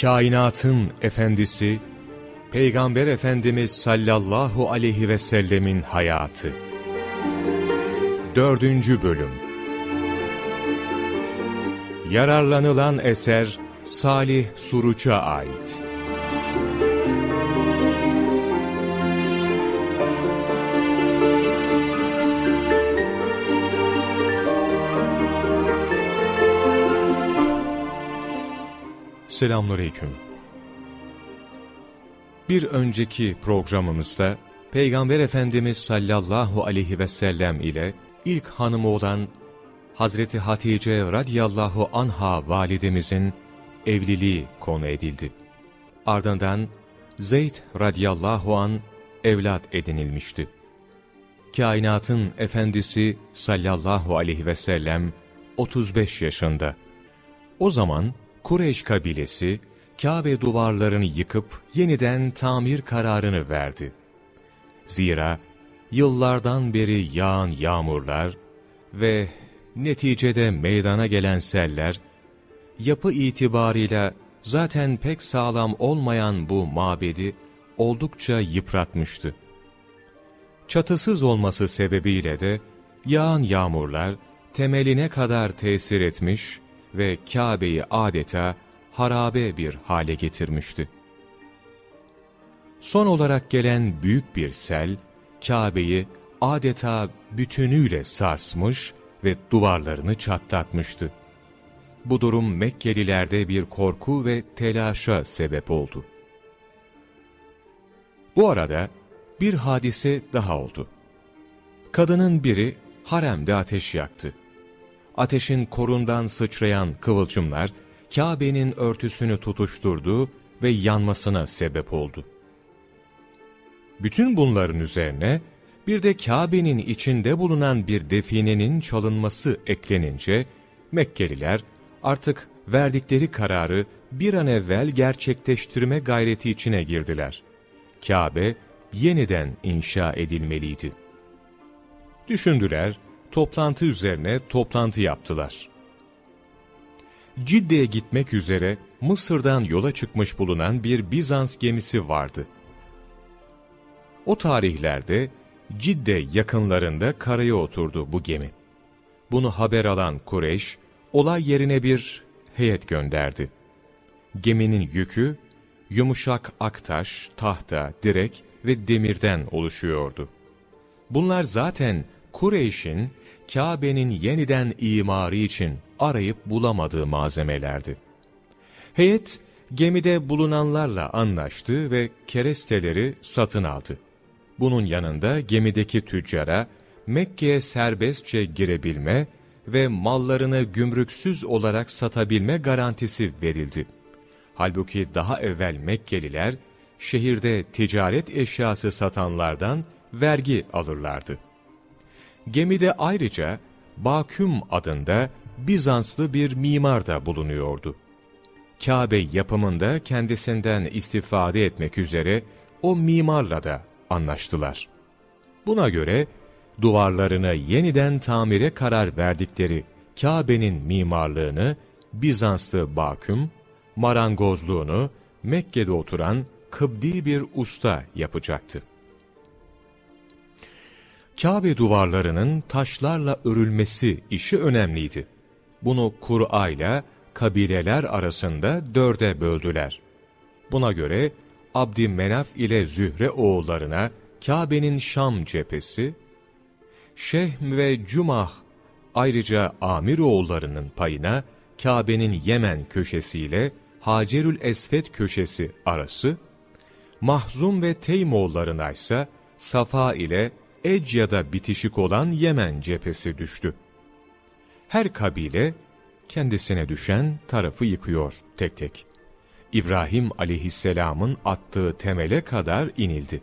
Kainatın efendisi, Peygamber Efendimiz sallallahu aleyhi ve sellemin hayatı. Dördüncü bölüm Yararlanılan eser Salih Suruç'a ait. Selamünaleyküm. Bir önceki programımızda Peygamber Efendimiz sallallahu aleyhi ve sellem ile ilk hanımı olan Hazreti Hatice radiyallahu anha validemizin evliliği konu edildi. Ardından Zeyd radiyallahu an evlat edinilmişti. Kainatın efendisi sallallahu aleyhi ve sellem 35 yaşında. O zaman Kureyş kabilesi Kabe duvarlarını yıkıp yeniden tamir kararını verdi. Zira yıllardan beri yağan yağmurlar ve neticede meydana gelen seller, yapı itibarıyla zaten pek sağlam olmayan bu mabedi oldukça yıpratmıştı. Çatısız olması sebebiyle de yağan yağmurlar temeline kadar tesir etmiş ve Kabe'yi adeta harabe bir hale getirmişti. Son olarak gelen büyük bir sel, Kabe'yi adeta bütünüyle sarsmış ve duvarlarını çatlatmıştı. Bu durum Mekkelilerde bir korku ve telaşa sebep oldu. Bu arada bir hadise daha oldu. Kadının biri haremde ateş yaktı ateşin korundan sıçrayan kıvılcımlar, Kabe'nin örtüsünü tutuşturdu ve yanmasına sebep oldu. Bütün bunların üzerine, bir de Kabe'nin içinde bulunan bir definenin çalınması eklenince, Mekkeliler artık verdikleri kararı bir an evvel gerçekleştirme gayreti içine girdiler. Kabe yeniden inşa edilmeliydi. Düşündüler, toplantı üzerine toplantı yaptılar. Cidde'ye gitmek üzere Mısır'dan yola çıkmış bulunan bir Bizans gemisi vardı. O tarihlerde Cidde yakınlarında karaya oturdu bu gemi. Bunu haber alan Kureyş, olay yerine bir heyet gönderdi. Geminin yükü, yumuşak aktaş, tahta, direk ve demirden oluşuyordu. Bunlar zaten Kureyş'in Kabe'nin yeniden imarı için arayıp bulamadığı malzemelerdi. Heyet gemide bulunanlarla anlaştı ve keresteleri satın aldı. Bunun yanında gemideki tüccara Mekke'ye serbestçe girebilme ve mallarını gümrüksüz olarak satabilme garantisi verildi. Halbuki daha evvel Mekkeliler şehirde ticaret eşyası satanlardan vergi alırlardı. Gemide ayrıca Baküm adında Bizanslı bir mimar da bulunuyordu. Kabe yapımında kendisinden istifade etmek üzere o mimarla da anlaştılar. Buna göre duvarlarını yeniden tamire karar verdikleri Kabe'nin mimarlığını Bizanslı Baküm, marangozluğunu Mekke'de oturan Kıbdi bir usta yapacaktı. Kabe duvarlarının taşlarla örülmesi işi önemliydi. Bunu Kur'a ile kabileler arasında dörde böldüler. Buna göre Abdi Menaf ile Zühre oğullarına Kabe'nin Şam cephesi, Şehm ve Cumah ayrıca Amir oğullarının payına Kabe'nin Yemen köşesiyle Hacerül Esvet köşesi arası, Mahzum ve Teym oğullarına ise Safa ile Ecya'da bitişik olan Yemen cephesi düştü. Her kabile kendisine düşen tarafı yıkıyor tek tek. İbrahim aleyhisselamın attığı temele kadar inildi.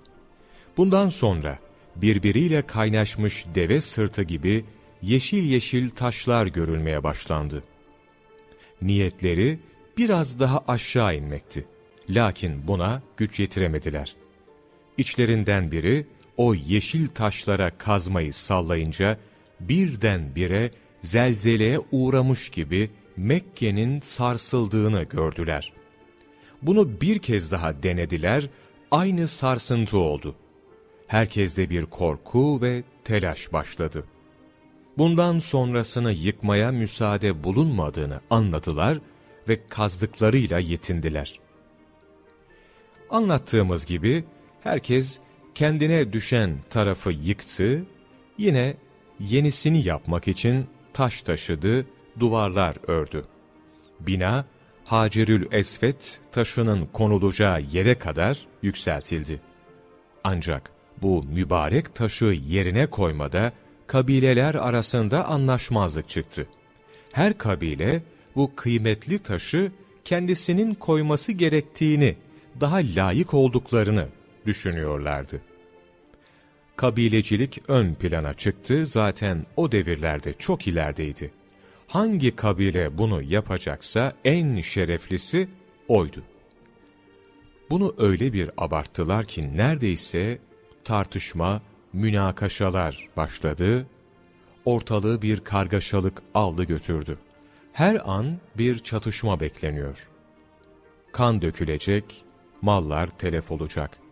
Bundan sonra birbiriyle kaynaşmış deve sırtı gibi yeşil yeşil taşlar görülmeye başlandı. Niyetleri biraz daha aşağı inmekti. Lakin buna güç yetiremediler. İçlerinden biri o yeşil taşlara kazmayı sallayınca birdenbire zelzeleye uğramış gibi Mekke'nin sarsıldığını gördüler. Bunu bir kez daha denediler, aynı sarsıntı oldu. Herkeste bir korku ve telaş başladı. Bundan sonrasını yıkmaya müsaade bulunmadığını anladılar ve kazdıklarıyla yetindiler. Anlattığımız gibi herkes kendine düşen tarafı yıktı, yine yenisini yapmak için taş taşıdı, duvarlar ördü. Bina, Hacerül Esvet taşının konulacağı yere kadar yükseltildi. Ancak bu mübarek taşı yerine koymada kabileler arasında anlaşmazlık çıktı. Her kabile bu kıymetli taşı kendisinin koyması gerektiğini, daha layık olduklarını düşünüyorlardı. Kabilecilik ön plana çıktı zaten o devirlerde çok ilerideydi. Hangi kabile bunu yapacaksa en şereflisi oydu. Bunu öyle bir abarttılar ki neredeyse tartışma, münakaşalar başladı, ortalığı bir kargaşalık aldı götürdü. Her an bir çatışma bekleniyor. Kan dökülecek, mallar telef olacak.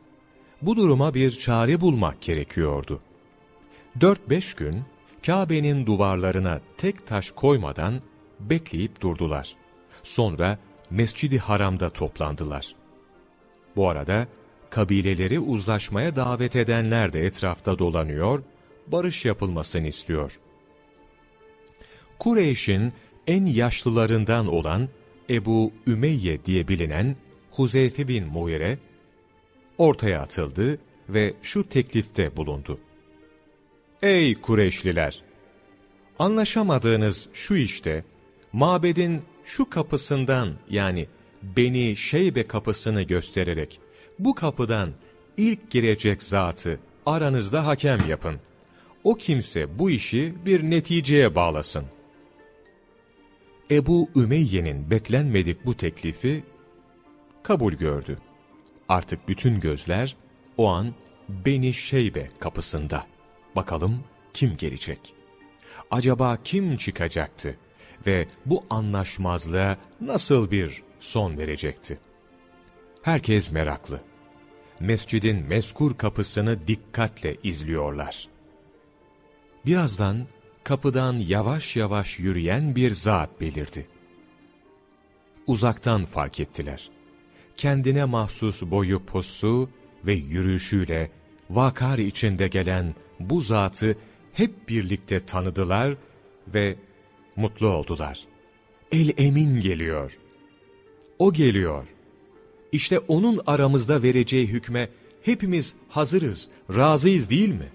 Bu duruma bir çare bulmak gerekiyordu. Dört beş gün Kabe'nin duvarlarına tek taş koymadan bekleyip durdular. Sonra Mescidi Haram'da toplandılar. Bu arada kabileleri uzlaşmaya davet edenler de etrafta dolanıyor, barış yapılmasını istiyor. Kureyş'in en yaşlılarından olan Ebu Ümeyye diye bilinen Huzeyfe bin Muire ortaya atıldı ve şu teklifte bulundu. Ey Kureyşliler! Anlaşamadığınız şu işte, mabedin şu kapısından yani Beni Şeybe kapısını göstererek, bu kapıdan ilk girecek zatı aranızda hakem yapın. O kimse bu işi bir neticeye bağlasın. Ebu Ümeyye'nin beklenmedik bu teklifi kabul gördü. Artık bütün gözler o an Beni Şeybe kapısında. Bakalım kim gelecek? Acaba kim çıkacaktı? Ve bu anlaşmazlığa nasıl bir son verecekti? Herkes meraklı. Mescidin meskur kapısını dikkatle izliyorlar. Birazdan kapıdan yavaş yavaş yürüyen bir zat belirdi. Uzaktan fark ettiler. Kendine mahsus boyu posu ve yürüyüşüyle vakar içinde gelen bu zatı hep birlikte tanıdılar ve mutlu oldular. El emin geliyor. O geliyor. İşte onun aramızda vereceği hükme hepimiz hazırız, razıyız değil mi?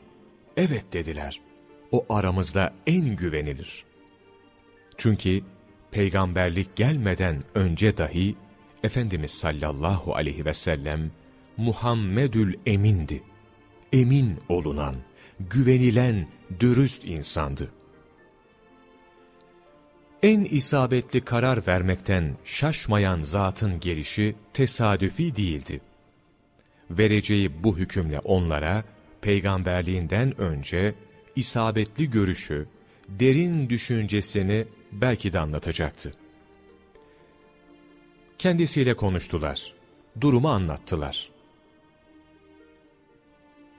Evet dediler. O aramızda en güvenilir. Çünkü peygamberlik gelmeden önce dahi Efendimiz sallallahu aleyhi ve sellem Muhammedül Emin'di. Emin olunan, güvenilen, dürüst insandı. En isabetli karar vermekten şaşmayan zatın gelişi tesadüfi değildi. Vereceği bu hükümle onlara, peygamberliğinden önce isabetli görüşü, derin düşüncesini belki de anlatacaktı. Kendisiyle konuştular, durumu anlattılar.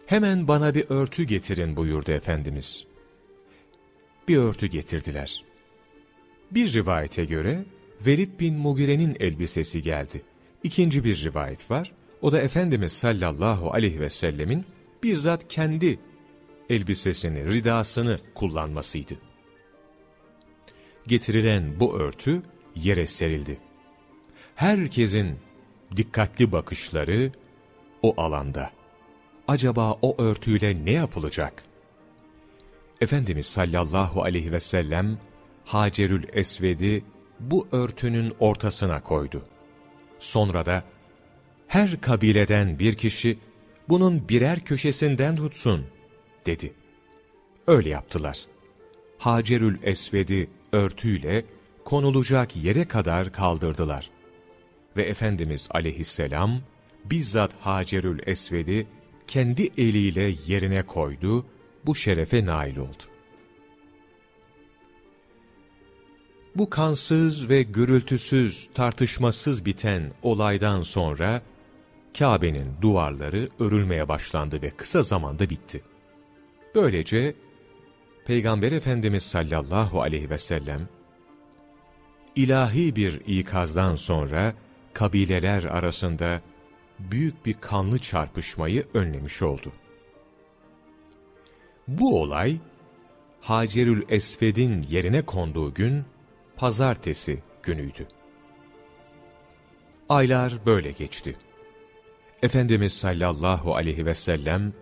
Hemen bana bir örtü getirin buyurdu Efendimiz. Bir örtü getirdiler. Bir rivayete göre Velid bin Mugire'nin elbisesi geldi. İkinci bir rivayet var. O da Efendimiz sallallahu aleyhi ve sellemin bizzat kendi elbisesini, ridasını kullanmasıydı. Getirilen bu örtü yere serildi. Herkesin dikkatli bakışları o alanda. Acaba o örtüyle ne yapılacak? Efendimiz sallallahu aleyhi ve sellem Hacerül Esved'i bu örtünün ortasına koydu. Sonra da her kabileden bir kişi bunun birer köşesinden tutsun dedi. Öyle yaptılar. Hacerül Esved'i örtüyle konulacak yere kadar kaldırdılar. Ve Efendimiz aleyhisselam bizzat Hacerül Esved'i kendi eliyle yerine koydu, bu şerefe nail oldu. Bu kansız ve gürültüsüz, tartışmasız biten olaydan sonra Kabe'nin duvarları örülmeye başlandı ve kısa zamanda bitti. Böylece Peygamber Efendimiz sallallahu aleyhi ve sellem ilahi bir ikazdan sonra kabileler arasında büyük bir kanlı çarpışmayı önlemiş oldu. Bu olay Hacerül Esved'in yerine konduğu gün pazartesi günüydü. Aylar böyle geçti. Efendimiz sallallahu aleyhi ve sellem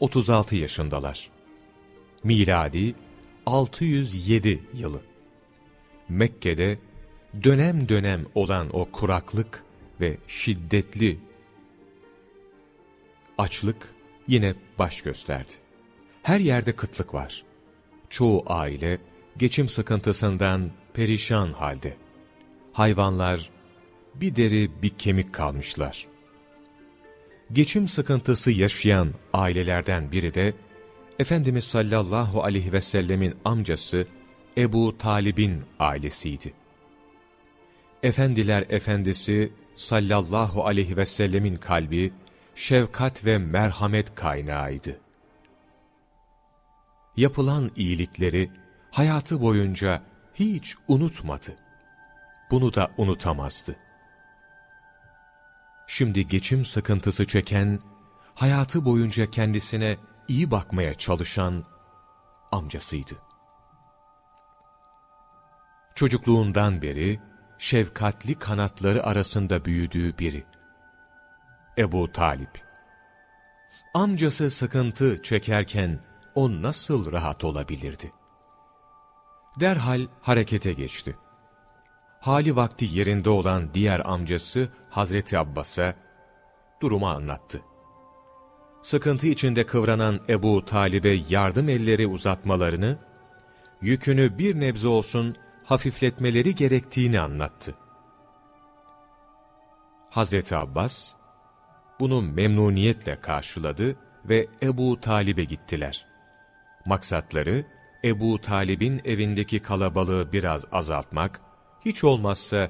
36 yaşındalar. Miladi 607 yılı. Mekke'de dönem dönem olan o kuraklık ve şiddetli açlık yine baş gösterdi. Her yerde kıtlık var. Çoğu aile geçim sıkıntısından perişan halde. Hayvanlar bir deri bir kemik kalmışlar. Geçim sıkıntısı yaşayan ailelerden biri de Efendimiz sallallahu aleyhi ve sellemin amcası Ebu Talib'in ailesiydi. Efendiler efendisi sallallahu aleyhi ve sellemin kalbi şefkat ve merhamet kaynağıydı. Yapılan iyilikleri hayatı boyunca hiç unutmadı. Bunu da unutamazdı. Şimdi geçim sıkıntısı çeken, hayatı boyunca kendisine iyi bakmaya çalışan amcasıydı. Çocukluğundan beri şefkatli kanatları arasında büyüdüğü biri. Ebu Talip. Amcası sıkıntı çekerken o nasıl rahat olabilirdi? Derhal harekete geçti. Hali vakti yerinde olan diğer amcası Hazreti Abbas'a durumu anlattı. Sıkıntı içinde kıvranan Ebu Talib'e yardım elleri uzatmalarını, yükünü bir nebze olsun hafifletmeleri gerektiğini anlattı. Hazreti Abbas, bunu memnuniyetle karşıladı ve Ebu Talib'e gittiler. Maksatları, Ebu Talib'in evindeki kalabalığı biraz azaltmak, hiç olmazsa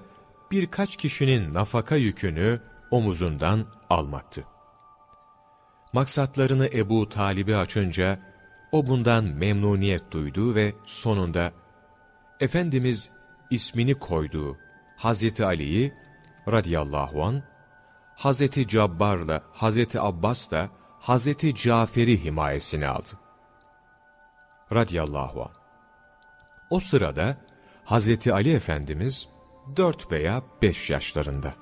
birkaç kişinin nafaka yükünü omuzundan almaktı. Maksatlarını Ebu Talib'e açınca, o bundan memnuniyet duydu ve sonunda Efendimiz ismini koyduğu Hazreti Ali'yi radıyallahu an Hazreti Cabbar'la Hazreti Abbas da Hazreti Cafer'i himayesine aldı. Radiyallahu an. O sırada Hazreti Ali Efendimiz dört veya beş yaşlarında.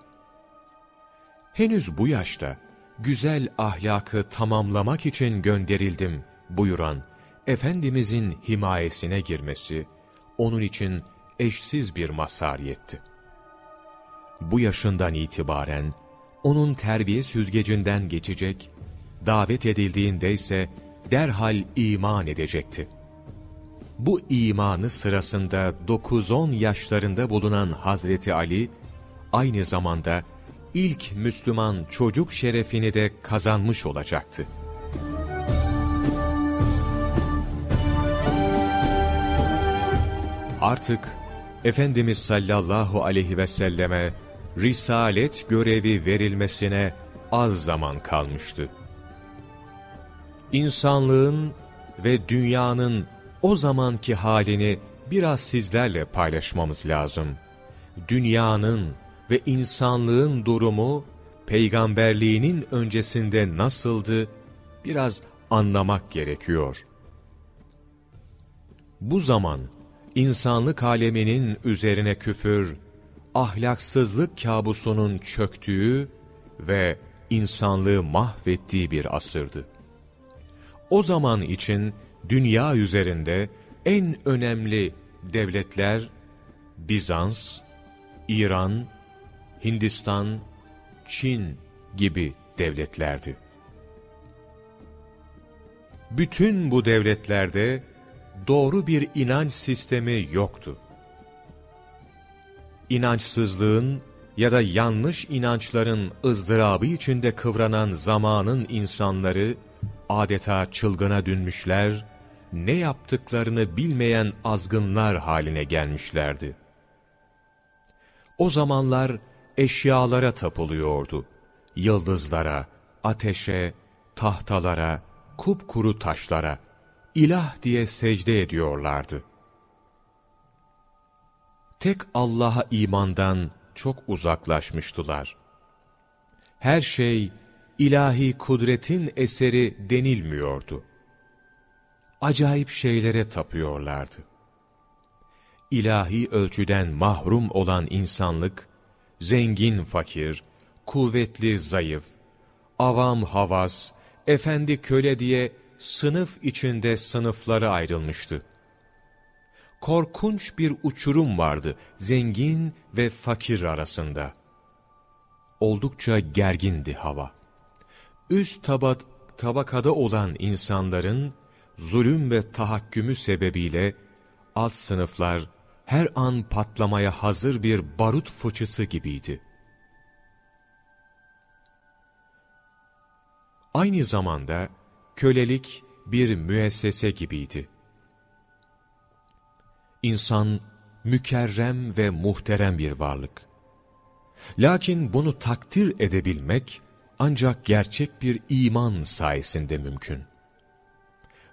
Henüz bu yaşta güzel ahlakı tamamlamak için gönderildim buyuran Efendimizin himayesine girmesi, onun için eşsiz bir mazhariyetti. Bu yaşından itibaren onun terbiye süzgecinden geçecek, davet edildiğinde ise derhal iman edecekti. Bu imanı sırasında 9-10 yaşlarında bulunan Hazreti Ali, aynı zamanda ilk Müslüman çocuk şerefini de kazanmış olacaktı. Artık Efendimiz sallallahu aleyhi ve selleme risalet görevi verilmesine az zaman kalmıştı. İnsanlığın ve dünyanın o zamanki halini biraz sizlerle paylaşmamız lazım. Dünyanın ve insanlığın durumu peygamberliğinin öncesinde nasıldı biraz anlamak gerekiyor. Bu zaman insanlık aleminin üzerine küfür, ahlaksızlık kabusunun çöktüğü ve insanlığı mahvettiği bir asırdı. O zaman için dünya üzerinde en önemli devletler Bizans, İran, Hindistan, Çin gibi devletlerdi. Bütün bu devletlerde doğru bir inanç sistemi yoktu. İnançsızlığın ya da yanlış inançların ızdırabı içinde kıvranan zamanın insanları adeta çılgına dönmüşler, ne yaptıklarını bilmeyen azgınlar haline gelmişlerdi. O zamanlar eşyalara tapılıyordu. Yıldızlara, ateşe, tahtalara, kupkuru taşlara, ilah diye secde ediyorlardı. Tek Allah'a imandan çok uzaklaşmıştılar. Her şey ilahi kudretin eseri denilmiyordu. Acayip şeylere tapıyorlardı. İlahi ölçüden mahrum olan insanlık, zengin fakir, kuvvetli zayıf, avam havas, efendi köle diye sınıf içinde sınıflara ayrılmıştı. Korkunç bir uçurum vardı zengin ve fakir arasında. Oldukça gergindi hava. Üst tabat, tabakada olan insanların zulüm ve tahakkümü sebebiyle alt sınıflar her an patlamaya hazır bir barut fıçısı gibiydi. Aynı zamanda kölelik bir müessese gibiydi. İnsan mükerrem ve muhterem bir varlık. Lakin bunu takdir edebilmek ancak gerçek bir iman sayesinde mümkün.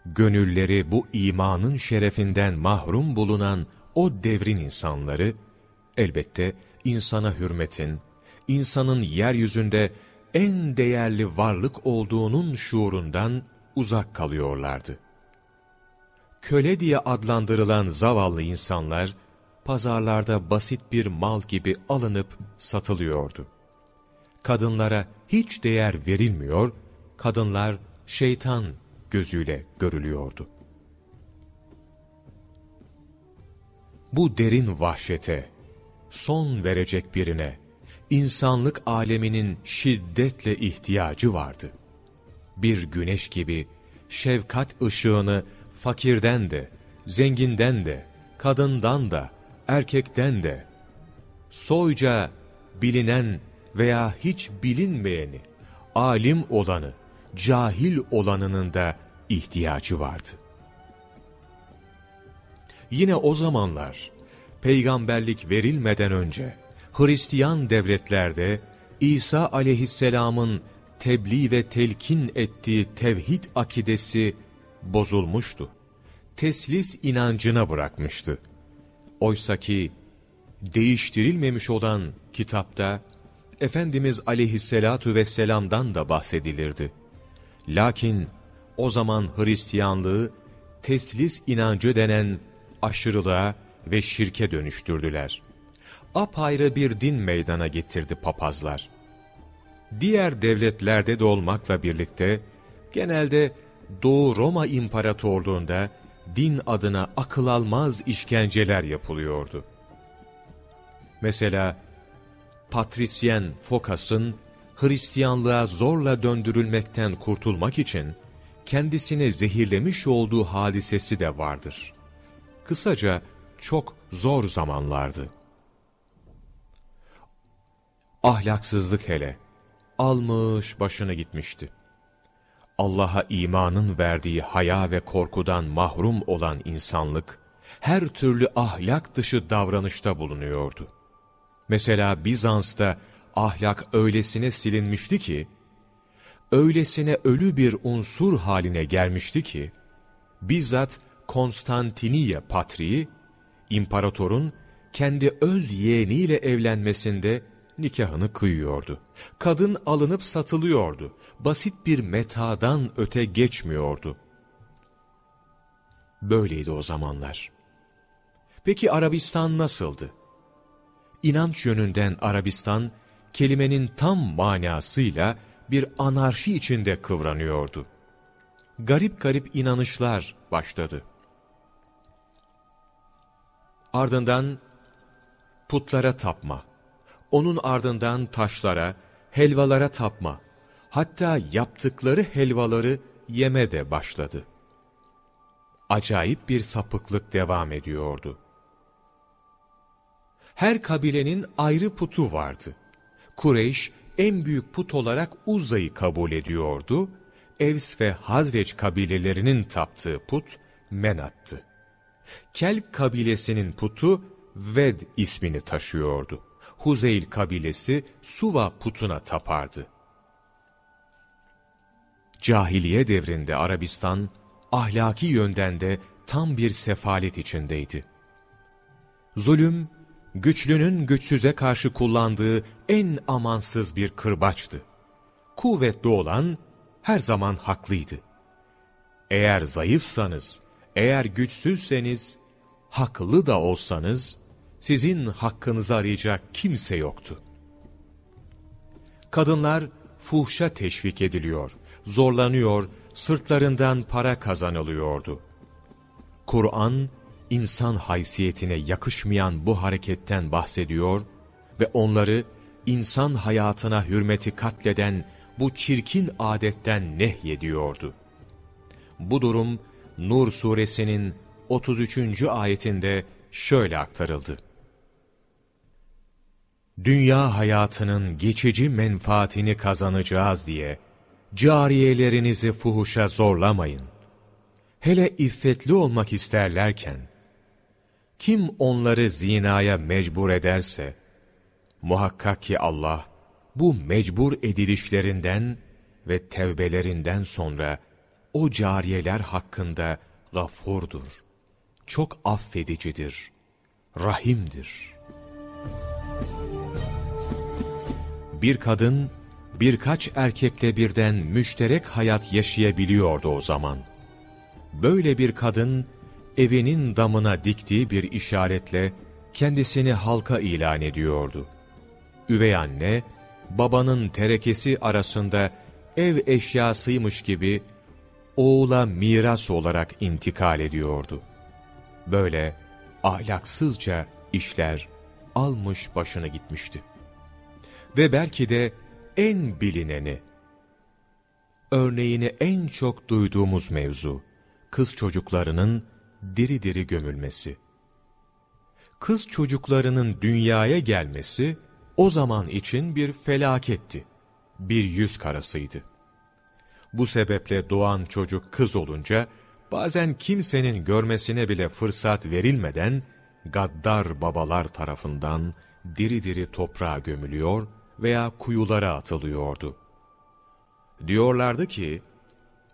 Gönülleri bu imanın şerefinden mahrum bulunan o devrin insanları, elbette insana hürmetin, insanın yeryüzünde en değerli varlık olduğunun şuurundan uzak kalıyorlardı. Köle diye adlandırılan zavallı insanlar, pazarlarda basit bir mal gibi alınıp satılıyordu. Kadınlara hiç değer verilmiyor, kadınlar şeytan gözüyle görülüyordu. Bu derin vahşete, son verecek birine, insanlık aleminin şiddetle ihtiyacı vardı. Bir güneş gibi şefkat ışığını fakirden de, zenginden de, kadından da, erkekten de, soyca bilinen veya hiç bilinmeyeni, alim olanı, cahil olanının da ihtiyacı vardı. Yine o zamanlar, peygamberlik verilmeden önce, Hristiyan devletlerde İsa aleyhisselamın tebliğ ve telkin ettiği tevhid akidesi bozulmuştu. Teslis inancına bırakmıştı. Oysaki değiştirilmemiş olan kitapta Efendimiz aleyhisselatu vesselam'dan da bahsedilirdi. Lakin o zaman Hristiyanlığı teslis inancı denen aşırılığa ve şirke dönüştürdüler apayrı bir din meydana getirdi papazlar. Diğer devletlerde de olmakla birlikte genelde Doğu Roma İmparatorluğunda din adına akıl almaz işkenceler yapılıyordu. Mesela Patrisyen Fokas'ın Hristiyanlığa zorla döndürülmekten kurtulmak için kendisini zehirlemiş olduğu hadisesi de vardır. Kısaca çok zor zamanlardı. Ahlaksızlık hele. Almış başını gitmişti. Allah'a imanın verdiği haya ve korkudan mahrum olan insanlık, her türlü ahlak dışı davranışta bulunuyordu. Mesela Bizans'ta ahlak öylesine silinmişti ki, öylesine ölü bir unsur haline gelmişti ki, bizzat Konstantiniye patriği, imparatorun kendi öz yeğeniyle evlenmesinde nikahını kıyıyordu. Kadın alınıp satılıyordu. Basit bir metadan öte geçmiyordu. Böyleydi o zamanlar. Peki Arabistan nasıldı? İnanç yönünden Arabistan, kelimenin tam manasıyla bir anarşi içinde kıvranıyordu. Garip garip inanışlar başladı. Ardından putlara tapma, onun ardından taşlara, helvalara tapma, hatta yaptıkları helvaları yeme de başladı. Acayip bir sapıklık devam ediyordu. Her kabilenin ayrı putu vardı. Kureyş en büyük put olarak Uzza'yı kabul ediyordu. Evs ve Hazreç kabilelerinin taptığı put Menat'tı. Kelp kabilesinin putu Ved ismini taşıyordu. Huzeyl kabilesi Suva putuna tapardı. Cahiliye devrinde Arabistan, ahlaki yönden de tam bir sefalet içindeydi. Zulüm, güçlünün güçsüze karşı kullandığı en amansız bir kırbaçtı. Kuvvetli olan her zaman haklıydı. Eğer zayıfsanız, eğer güçsüzseniz, haklı da olsanız, sizin hakkınızı arayacak kimse yoktu. Kadınlar fuhşa teşvik ediliyor, zorlanıyor, sırtlarından para kazanılıyordu. Kur'an, insan haysiyetine yakışmayan bu hareketten bahsediyor ve onları insan hayatına hürmeti katleden bu çirkin adetten nehyediyordu. Bu durum Nur suresinin 33. ayetinde şöyle aktarıldı. Dünya hayatının geçici menfaatini kazanacağız diye cariyelerinizi fuhuşa zorlamayın. Hele iffetli olmak isterlerken, kim onları zinaya mecbur ederse, muhakkak ki Allah, bu mecbur edilişlerinden ve tevbelerinden sonra, o cariyeler hakkında gafurdur. Çok affedicidir, rahimdir. Bir kadın, birkaç erkekle birden müşterek hayat yaşayabiliyordu o zaman. Böyle bir kadın, evinin damına diktiği bir işaretle kendisini halka ilan ediyordu. Üvey anne, babanın terekesi arasında ev eşyasıymış gibi oğula miras olarak intikal ediyordu. Böyle ahlaksızca işler almış başını gitmişti. Ve belki de en bilineni, örneğini en çok duyduğumuz mevzu, kız çocuklarının diri diri gömülmesi. Kız çocuklarının dünyaya gelmesi, o zaman için bir felaketti, bir yüz karasıydı. Bu sebeple doğan çocuk kız olunca, bazen kimsenin görmesine bile fırsat verilmeden, gaddar babalar tarafından diri diri toprağa gömülüyor veya kuyulara atılıyordu. Diyorlardı ki,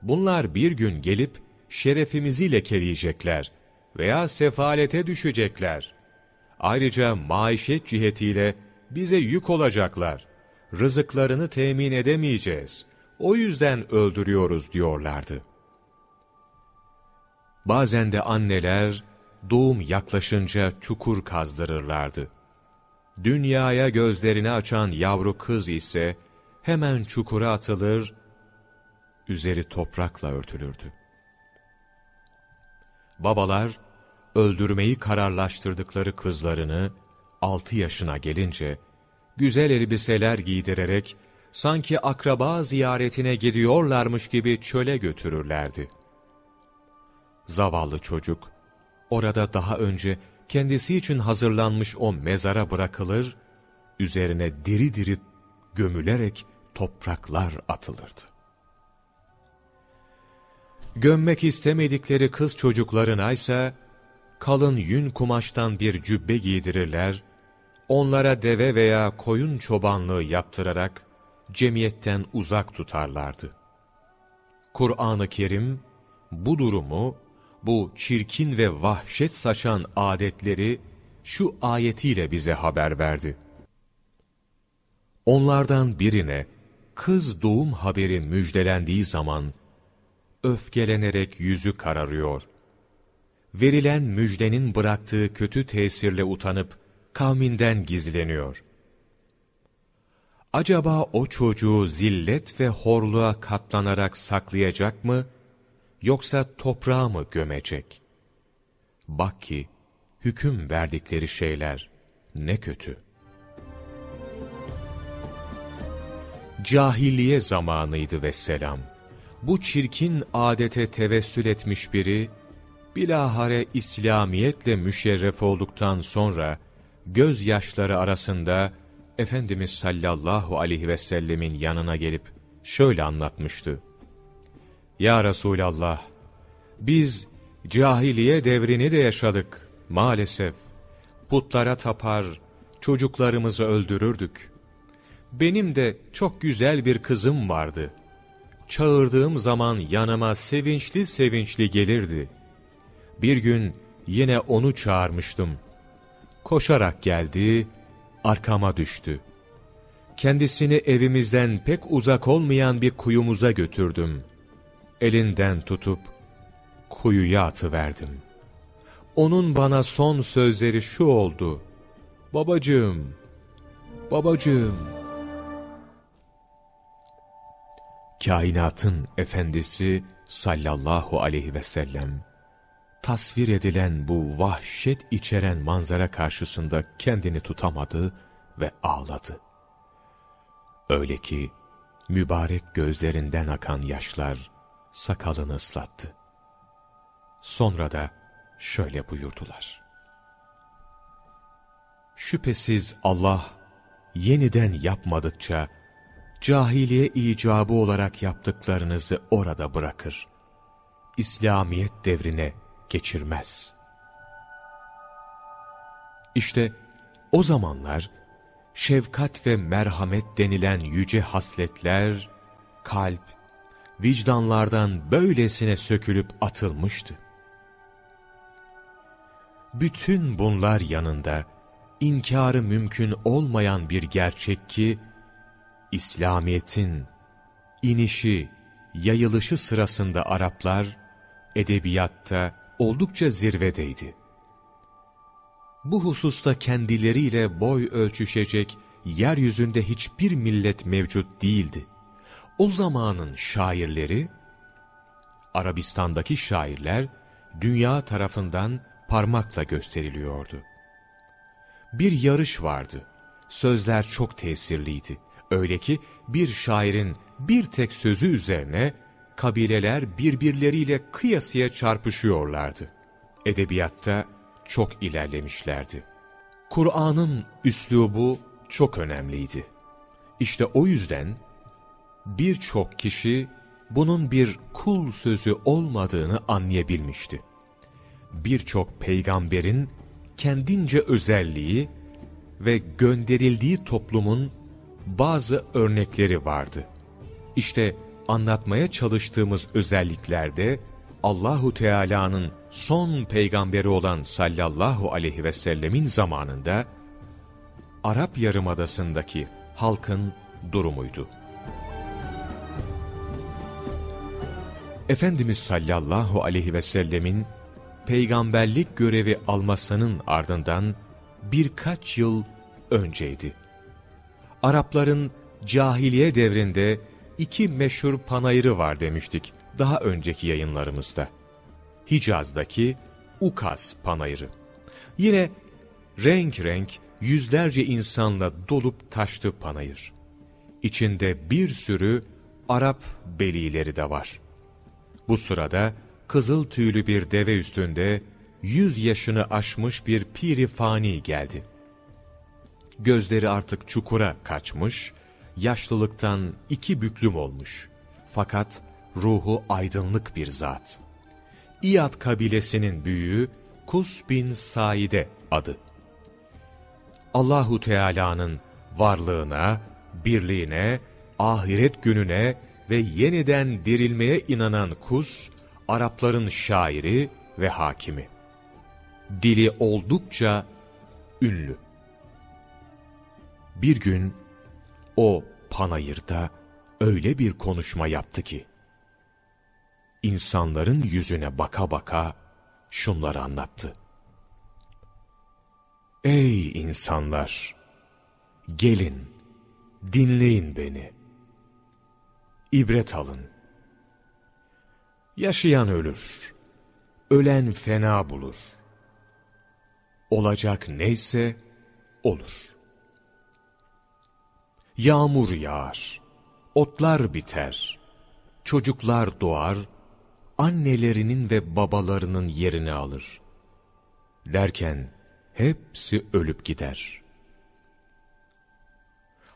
bunlar bir gün gelip şerefimizi lekeleyecekler veya sefalete düşecekler. Ayrıca maişet cihetiyle bize yük olacaklar. Rızıklarını temin edemeyeceğiz. O yüzden öldürüyoruz diyorlardı. Bazen de anneler doğum yaklaşınca çukur kazdırırlardı. Dünyaya gözlerini açan yavru kız ise hemen çukura atılır, üzeri toprakla örtülürdü. Babalar, öldürmeyi kararlaştırdıkları kızlarını, altı yaşına gelince, güzel elbiseler giydirerek, sanki akraba ziyaretine gidiyorlarmış gibi çöle götürürlerdi. Zavallı çocuk, orada daha önce kendisi için hazırlanmış o mezara bırakılır, üzerine diri diri gömülerek topraklar atılırdı. Gömmek istemedikleri kız çocuklarına ise kalın yün kumaştan bir cübbe giydirirler, onlara deve veya koyun çobanlığı yaptırarak cemiyetten uzak tutarlardı. Kur'an-ı Kerim bu durumu, bu çirkin ve vahşet saçan adetleri şu ayetiyle bize haber verdi. Onlardan birine kız doğum haberi müjdelendiği zaman öfkelenerek yüzü kararıyor. Verilen müjdenin bıraktığı kötü tesirle utanıp kavminden gizleniyor. Acaba o çocuğu zillet ve horluğa katlanarak saklayacak mı, yoksa toprağa mı gömecek? Bak ki, hüküm verdikleri şeyler ne kötü. Cahiliye zamanıydı ve selam. Bu çirkin adete tevessül etmiş biri, bilahare İslamiyetle müşerref olduktan sonra, gözyaşları arasında, Efendimiz sallallahu aleyhi ve sellemin yanına gelip şöyle anlatmıştı. Ya Resulallah, biz cahiliye devrini de yaşadık maalesef. Putlara tapar, çocuklarımızı öldürürdük. Benim de çok güzel bir kızım vardı. Çağırdığım zaman yanıma sevinçli sevinçli gelirdi. Bir gün yine onu çağırmıştım. Koşarak geldi, arkama düştü. Kendisini evimizden pek uzak olmayan bir kuyumuza götürdüm. Elinden tutup kuyuya atıverdim. Onun bana son sözleri şu oldu. Babacığım, babacığım. Kainatın efendisi sallallahu aleyhi ve sellem, tasvir edilen bu vahşet içeren manzara karşısında kendini tutamadı ve ağladı. Öyle ki mübarek gözlerinden akan yaşlar sakalını ıslattı. Sonra da şöyle buyurdular. Şüphesiz Allah yeniden yapmadıkça cahiliye icabı olarak yaptıklarınızı orada bırakır. İslamiyet devrine geçirmez. İşte o zamanlar şefkat ve merhamet denilen yüce hasletler, kalp, vicdanlardan böylesine sökülüp atılmıştı. Bütün bunlar yanında, inkarı mümkün olmayan bir gerçek ki, İslamiyet'in inişi, yayılışı sırasında Araplar, edebiyatta oldukça zirvedeydi. Bu hususta kendileriyle boy ölçüşecek yeryüzünde hiçbir millet mevcut değildi. O zamanın şairleri, Arabistan'daki şairler, dünya tarafından parmakla gösteriliyordu. Bir yarış vardı. Sözler çok tesirliydi. Öyle ki bir şairin bir tek sözü üzerine kabileler birbirleriyle kıyasıya çarpışıyorlardı. Edebiyatta çok ilerlemişlerdi. Kur'an'ın üslubu çok önemliydi. İşte o yüzden birçok kişi bunun bir kul sözü olmadığını anlayabilmişti. Birçok peygamberin kendince özelliği ve gönderildiği toplumun bazı örnekleri vardı. İşte anlatmaya çalıştığımız özelliklerde Allahu Teala'nın son peygamberi olan sallallahu aleyhi ve sellemin zamanında Arap Yarımadası'ndaki halkın durumuydu. Efendimiz sallallahu aleyhi ve sellemin peygamberlik görevi almasının ardından birkaç yıl önceydi. Arapların cahiliye devrinde iki meşhur panayırı var demiştik daha önceki yayınlarımızda. Hicaz'daki Ukaz panayırı. Yine renk renk yüzlerce insanla dolup taştı panayır. İçinde bir sürü Arap belileri de var. Bu sırada kızıl tüylü bir deve üstünde yüz yaşını aşmış bir piri fani geldi. Gözleri artık çukura kaçmış, yaşlılıktan iki büklüm olmuş. Fakat ruhu aydınlık bir zat. İyad kabilesinin büyüğü Kus bin Saide adı. Allahu Teala'nın varlığına, birliğine, ahiret gününe ve yeniden dirilmeye inanan Kus, Arapların şairi ve hakimi. Dili oldukça ünlü. Bir gün o panayırda öyle bir konuşma yaptı ki, insanların yüzüne baka baka şunları anlattı. Ey insanlar! Gelin, dinleyin beni. İbret alın. Yaşayan ölür, ölen fena bulur. Olacak neyse olur. Yağmur yağar, otlar biter, çocuklar doğar, annelerinin ve babalarının yerini alır. Derken hepsi ölüp gider.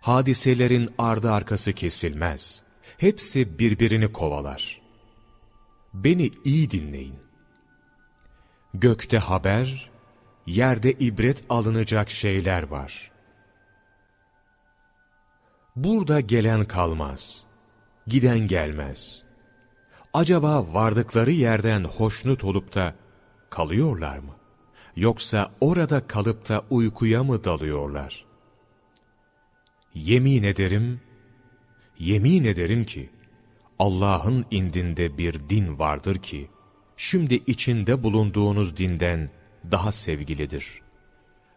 Hadiselerin ardı arkası kesilmez. Hepsi birbirini kovalar. Beni iyi dinleyin. Gökte haber, yerde ibret alınacak şeyler var. Burada gelen kalmaz, giden gelmez. Acaba vardıkları yerden hoşnut olup da kalıyorlar mı? Yoksa orada kalıp da uykuya mı dalıyorlar? Yemin ederim, yemin ederim ki, Allah'ın indinde bir din vardır ki, şimdi içinde bulunduğunuz dinden daha sevgilidir.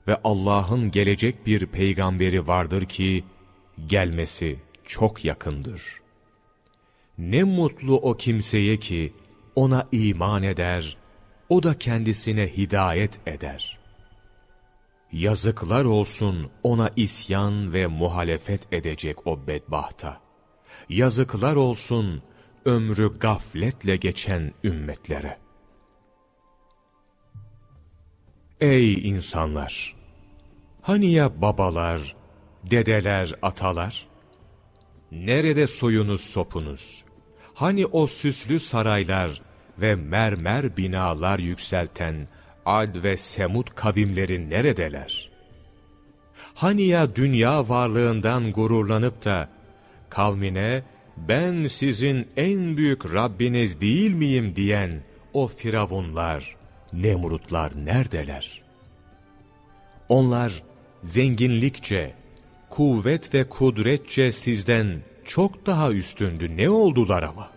Ve Allah'ın gelecek bir peygamberi vardır ki, gelmesi çok yakındır. Ne mutlu o kimseye ki, ona iman eder, o da kendisine hidayet eder. Yazıklar olsun ona isyan ve muhalefet edecek o bedbahta. Yazıklar olsun ömrü gafletle geçen ümmetlere. Ey insanlar! Hani ya babalar, dedeler, atalar? Nerede soyunuz sopunuz? Hani o süslü saraylar ve mermer binalar yükselten Ad ve Semud kavimleri neredeler? Hani ya dünya varlığından gururlanıp da kavmine ben sizin en büyük Rabbiniz değil miyim diyen o firavunlar, nemrutlar neredeler? Onlar zenginlikçe, kuvvet ve kudretçe sizden çok daha üstündü ne oldular ama?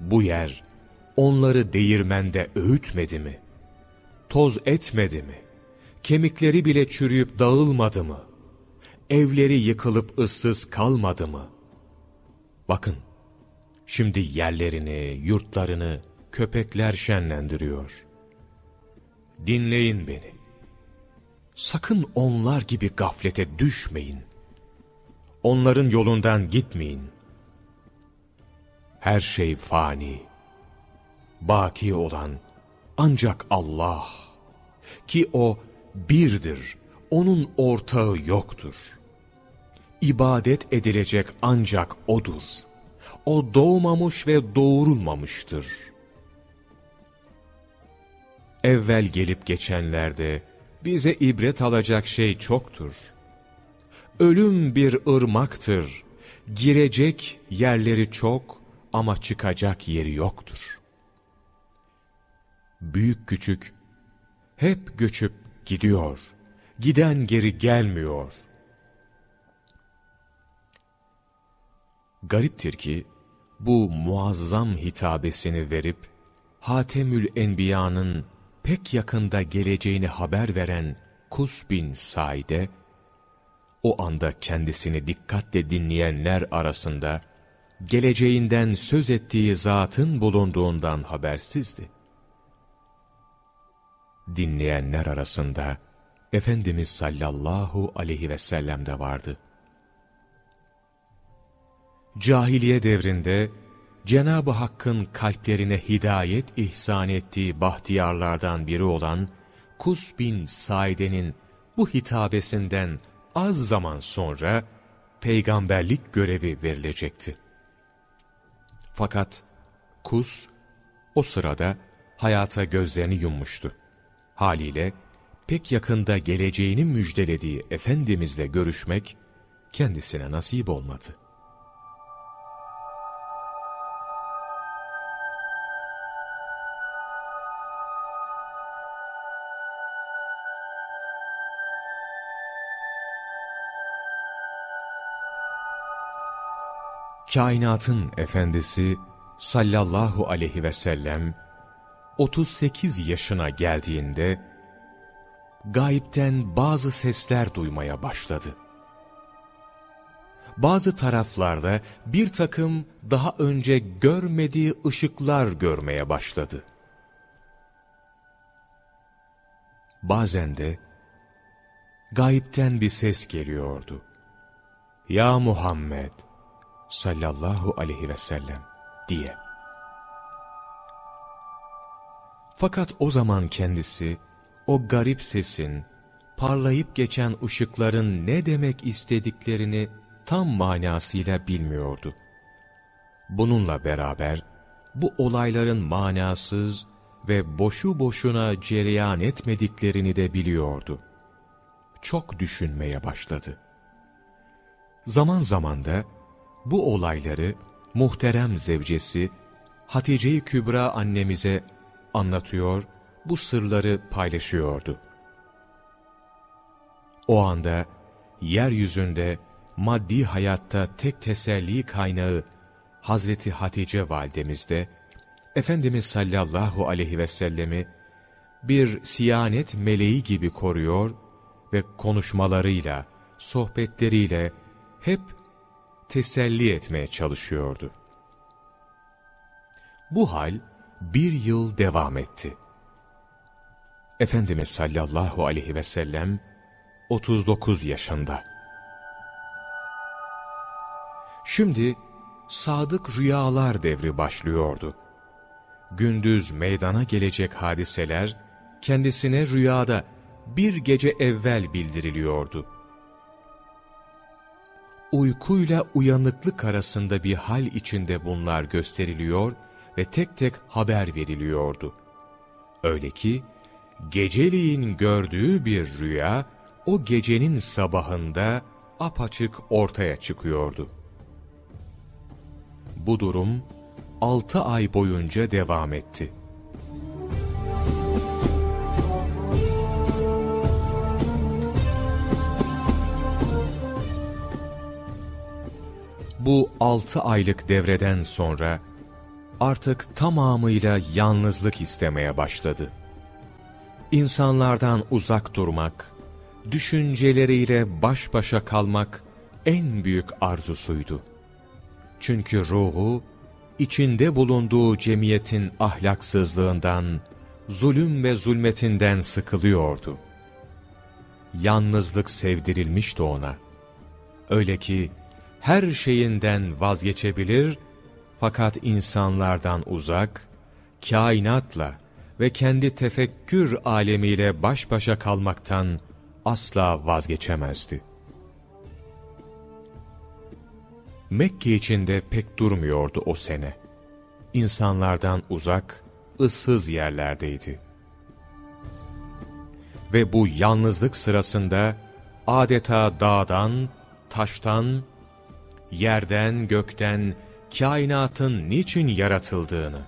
Bu yer onları değirmende öğütmedi mi? Toz etmedi mi? Kemikleri bile çürüyüp dağılmadı mı? Evleri yıkılıp ıssız kalmadı mı? Bakın, şimdi yerlerini, yurtlarını köpekler şenlendiriyor. Dinleyin beni. Sakın onlar gibi gaflete düşmeyin. Onların yolundan gitmeyin. Her şey fani. Baki olan ancak Allah. Ki O birdir, O'nun ortağı yoktur. İbadet edilecek ancak O'dur. O doğmamış ve doğurulmamıştır. Evvel gelip geçenlerde bize ibret alacak şey çoktur. Ölüm bir ırmaktır. Girecek yerleri çok ama çıkacak yeri yoktur. Büyük küçük hep göçüp gidiyor. Giden geri gelmiyor. Gariptir ki bu muazzam hitabesini verip Hatemül Enbiya'nın pek yakında geleceğini haber veren Kus bin Said'e, o anda kendisini dikkatle dinleyenler arasında, geleceğinden söz ettiği zatın bulunduğundan habersizdi. Dinleyenler arasında, Efendimiz sallallahu aleyhi ve sellem de vardı. Cahiliye devrinde, Cenab-ı Hakk'ın kalplerine hidayet ihsan ettiği bahtiyarlardan biri olan Kus bin Saide'nin bu hitabesinden az zaman sonra peygamberlik görevi verilecekti. Fakat Kus o sırada hayata gözlerini yummuştu. Haliyle pek yakında geleceğini müjdelediği Efendimizle görüşmek kendisine nasip olmadı. Kainatın efendisi sallallahu aleyhi ve sellem 38 yaşına geldiğinde gayipten bazı sesler duymaya başladı. Bazı taraflarda bir takım daha önce görmediği ışıklar görmeye başladı. Bazen de gayipten bir ses geliyordu. Ya Muhammed! Sallallahu aleyhi ve sellem diye. Fakat o zaman kendisi o garip sesin, parlayıp geçen ışıkların ne demek istediklerini tam manasıyla bilmiyordu. Bununla beraber bu olayların manasız ve boşu boşuna cereyan etmediklerini de biliyordu. Çok düşünmeye başladı. Zaman zaman da bu olayları muhterem zevcesi Hatice-i Kübra annemize anlatıyor, bu sırları paylaşıyordu. O anda yeryüzünde maddi hayatta tek teselli kaynağı Hazreti Hatice validemizde Efendimiz sallallahu aleyhi ve sellemi bir siyanet meleği gibi koruyor ve konuşmalarıyla, sohbetleriyle hep teselli etmeye çalışıyordu. Bu hal bir yıl devam etti. Efendimiz sallallahu aleyhi ve sellem 39 yaşında. Şimdi sadık rüyalar devri başlıyordu. Gündüz meydana gelecek hadiseler kendisine rüyada bir gece evvel bildiriliyordu. Uykuyla uyanıklık arasında bir hal içinde bunlar gösteriliyor ve tek tek haber veriliyordu. Öyle ki, geceliğin gördüğü bir rüya, o gecenin sabahında apaçık ortaya çıkıyordu. Bu durum, altı ay boyunca devam etti. Bu altı aylık devreden sonra artık tamamıyla yalnızlık istemeye başladı. İnsanlardan uzak durmak, düşünceleriyle baş başa kalmak en büyük arzusuydu. Çünkü ruhu, içinde bulunduğu cemiyetin ahlaksızlığından, zulüm ve zulmetinden sıkılıyordu. Yalnızlık sevdirilmişti ona. Öyle ki, her şeyinden vazgeçebilir fakat insanlardan uzak, kainatla ve kendi tefekkür alemiyle baş başa kalmaktan asla vazgeçemezdi. Mekke içinde pek durmuyordu o sene. İnsanlardan uzak, ıssız yerlerdeydi. Ve bu yalnızlık sırasında adeta dağdan, taştan yerden gökten, kainatın niçin yaratıldığını,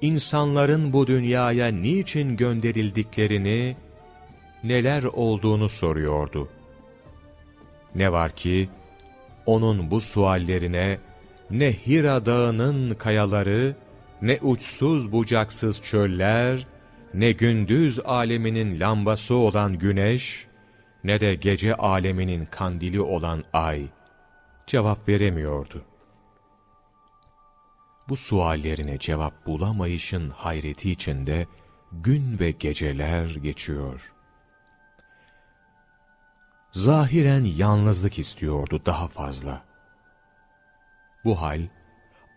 insanların bu dünyaya niçin gönderildiklerini, neler olduğunu soruyordu. Ne var ki, onun bu suallerine ne Hira dağının kayaları, ne uçsuz bucaksız çöller, ne gündüz aleminin lambası olan güneş, ne de gece aleminin kandili olan ay, cevap veremiyordu. Bu suallerine cevap bulamayışın hayreti içinde gün ve geceler geçiyor. Zahiren yalnızlık istiyordu daha fazla. Bu hal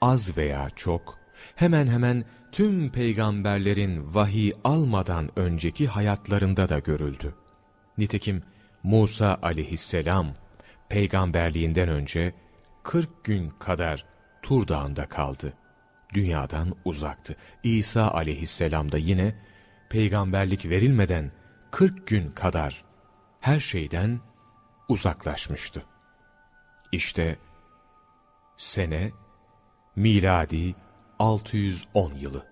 az veya çok hemen hemen tüm peygamberlerin vahiy almadan önceki hayatlarında da görüldü. Nitekim Musa aleyhisselam peygamberliğinden önce 40 gün kadar Tur Dağı'nda kaldı. Dünyadan uzaktı. İsa aleyhisselam da yine peygamberlik verilmeden 40 gün kadar her şeyden uzaklaşmıştı. İşte sene miladi 610 yılı.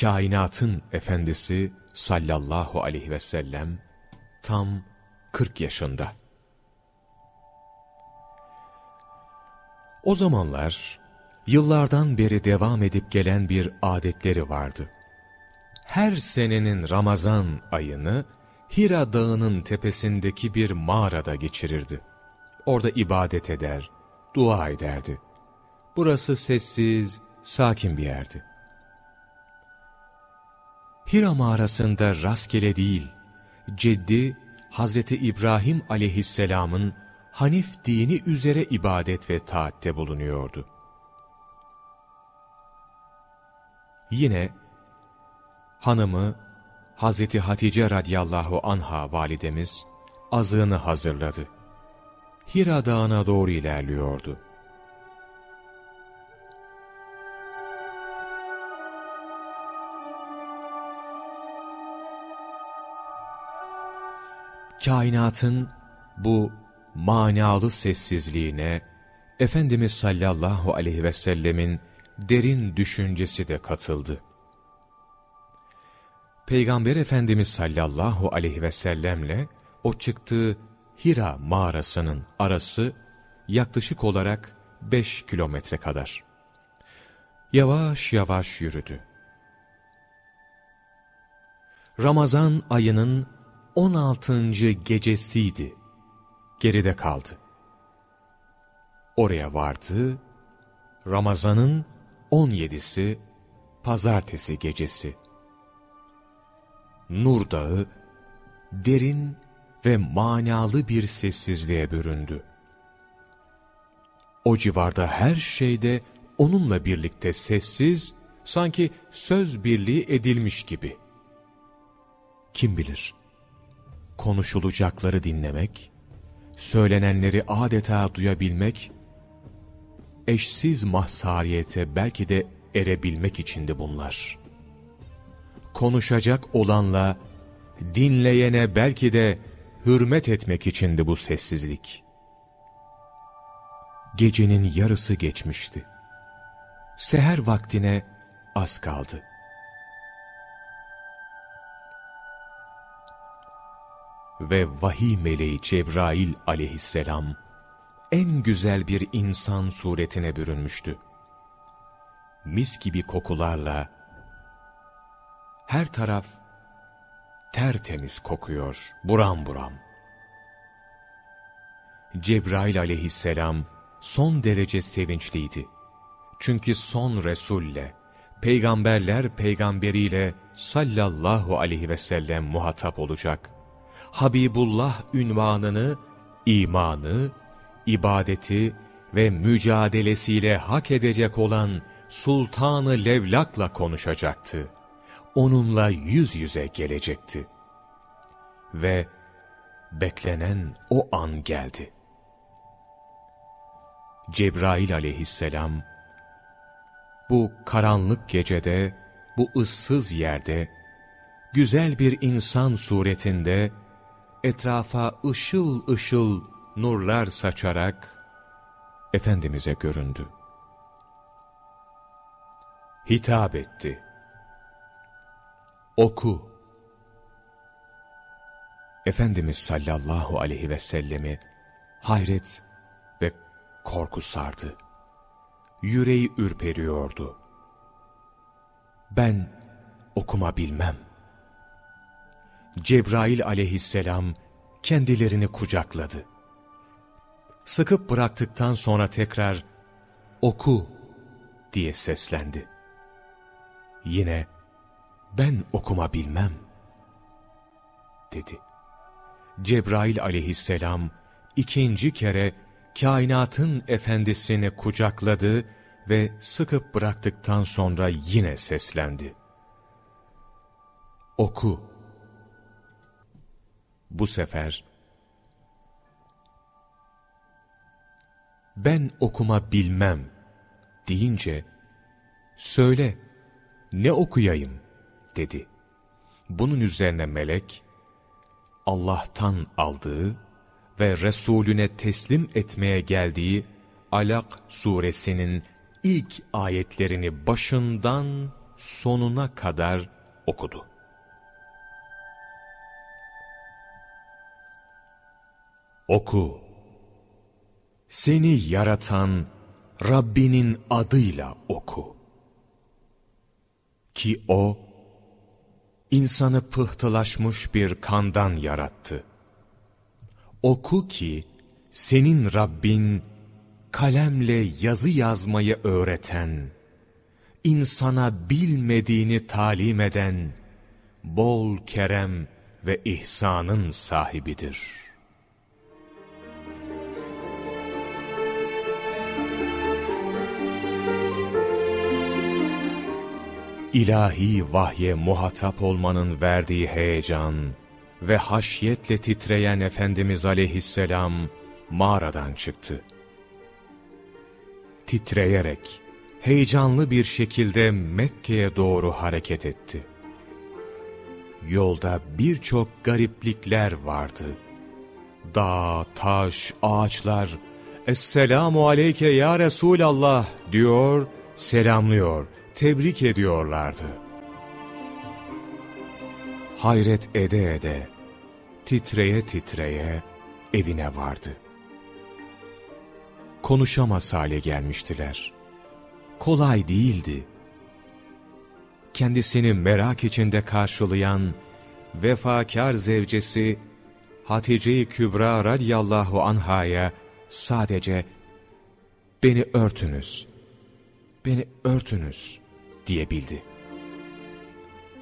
Kainatın efendisi sallallahu aleyhi ve sellem tam 40 yaşında. O zamanlar yıllardan beri devam edip gelen bir adetleri vardı. Her senenin Ramazan ayını Hira Dağı'nın tepesindeki bir mağarada geçirirdi. Orada ibadet eder, dua ederdi. Burası sessiz, sakin bir yerdi. Hira mağarasında rastgele değil, ciddi Hazreti İbrahim aleyhisselamın Hanif dini üzere ibadet ve taatte bulunuyordu. Yine hanımı Hazreti Hatice radıyallahu anha validemiz azığını hazırladı. Hira dağına doğru ilerliyordu. Kainatın bu manalı sessizliğine Efendimiz sallallahu aleyhi ve sellemin derin düşüncesi de katıldı. Peygamber Efendimiz sallallahu aleyhi ve sellemle o çıktığı Hira mağarasının arası yaklaşık olarak beş kilometre kadar. Yavaş yavaş yürüdü. Ramazan ayının 16. gecesiydi. Geride kaldı. Oraya vardı. Ramazan'ın 17'si pazartesi gecesi. Nur Dağı derin ve manalı bir sessizliğe büründü. O civarda her şeyde onunla birlikte sessiz, sanki söz birliği edilmiş gibi. Kim bilir, konuşulacakları dinlemek, söylenenleri adeta duyabilmek, eşsiz mahsariyete belki de erebilmek içindi bunlar. Konuşacak olanla, dinleyene belki de hürmet etmek içindi bu sessizlik. Gecenin yarısı geçmişti. Seher vaktine az kaldı. Ve vahiy meleği Cebrail aleyhisselam en güzel bir insan suretine bürünmüştü. Mis gibi kokularla her taraf tertemiz kokuyor, buram buram. Cebrail aleyhisselam son derece sevinçliydi. Çünkü son Resul'le, peygamberler peygamberiyle sallallahu aleyhi ve sellem muhatap olacak. Habibullah ünvanını, imanı, ibadeti ve mücadelesiyle hak edecek olan Sultanı Levlak'la konuşacaktı. Onunla yüz yüze gelecekti. Ve beklenen o an geldi. Cebrail aleyhisselam, bu karanlık gecede, bu ıssız yerde, güzel bir insan suretinde, etrafa ışıl ışıl nurlar saçarak, Efendimiz'e göründü. Hitap etti. Oku. Efendimiz sallallahu aleyhi ve sellemi hayret ve korku sardı. Yüreği ürperiyordu. Ben okuma bilmem. Cebrail aleyhisselam kendilerini kucakladı. Sıkıp bıraktıktan sonra tekrar oku diye seslendi. Yine ben okuma bilmem dedi. Cebrail aleyhisselam ikinci kere kainatın efendisini kucakladı ve sıkıp bıraktıktan sonra yine seslendi. Oku. Bu sefer ben okuma bilmem deyince söyle ne okuyayım dedi. Bunun üzerine melek Allah'tan aldığı ve Resulüne teslim etmeye geldiği Alak suresinin ilk ayetlerini başından sonuna kadar okudu. Oku. Seni yaratan Rabbinin adıyla oku. Ki O, insanı pıhtılaşmış bir kandan yarattı. Oku ki, senin Rabbin, kalemle yazı yazmayı öğreten, insana bilmediğini talim eden, bol kerem ve ihsanın sahibidir.'' İlahi vahye muhatap olmanın verdiği heyecan ve haşyetle titreyen Efendimiz aleyhisselam mağaradan çıktı. Titreyerek, heyecanlı bir şekilde Mekke'ye doğru hareket etti. Yolda birçok gariplikler vardı. Dağ, taş, ağaçlar, Esselamu aleyke ya Resulallah diyor, selamlıyor, tebrik ediyorlardı. Hayret ede ede, titreye titreye evine vardı. Konuşamaz hale gelmiştiler. Kolay değildi. Kendisini merak içinde karşılayan vefakar zevcesi Hatice-i Kübra radiyallahu anhaya sadece beni örtünüz, beni örtünüz diyebildi.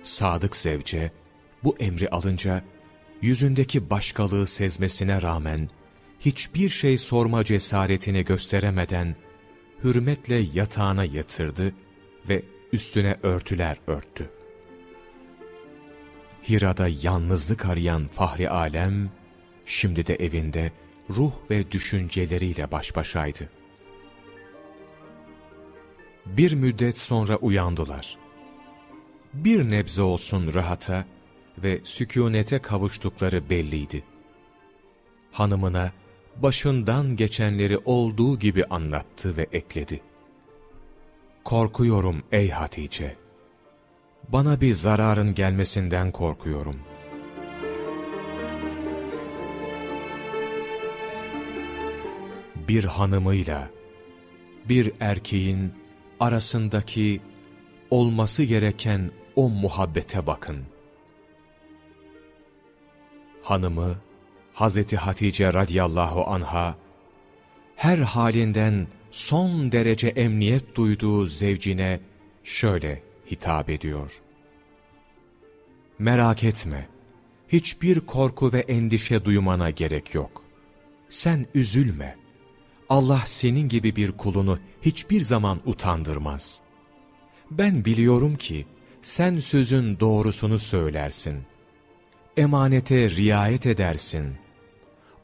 Sadık zevce bu emri alınca yüzündeki başkalığı sezmesine rağmen hiçbir şey sorma cesaretini gösteremeden hürmetle yatağına yatırdı ve üstüne örtüler örttü. Hira'da yalnızlık arayan Fahri Alem, şimdi de evinde ruh ve düşünceleriyle baş başaydı. Bir müddet sonra uyandılar. Bir nebze olsun rahata ve sükunete kavuştukları belliydi. Hanımına başından geçenleri olduğu gibi anlattı ve ekledi. Korkuyorum ey Hatice. Bana bir zararın gelmesinden korkuyorum. Bir hanımıyla bir erkeğin arasındaki olması gereken o muhabbete bakın. Hanımı Hazreti Hatice radıyallahu anha her halinden son derece emniyet duyduğu zevcine şöyle hitap ediyor. Merak etme, hiçbir korku ve endişe duymana gerek yok. Sen üzülme. Allah senin gibi bir kulunu hiçbir zaman utandırmaz. Ben biliyorum ki sen sözün doğrusunu söylersin. Emanete riayet edersin.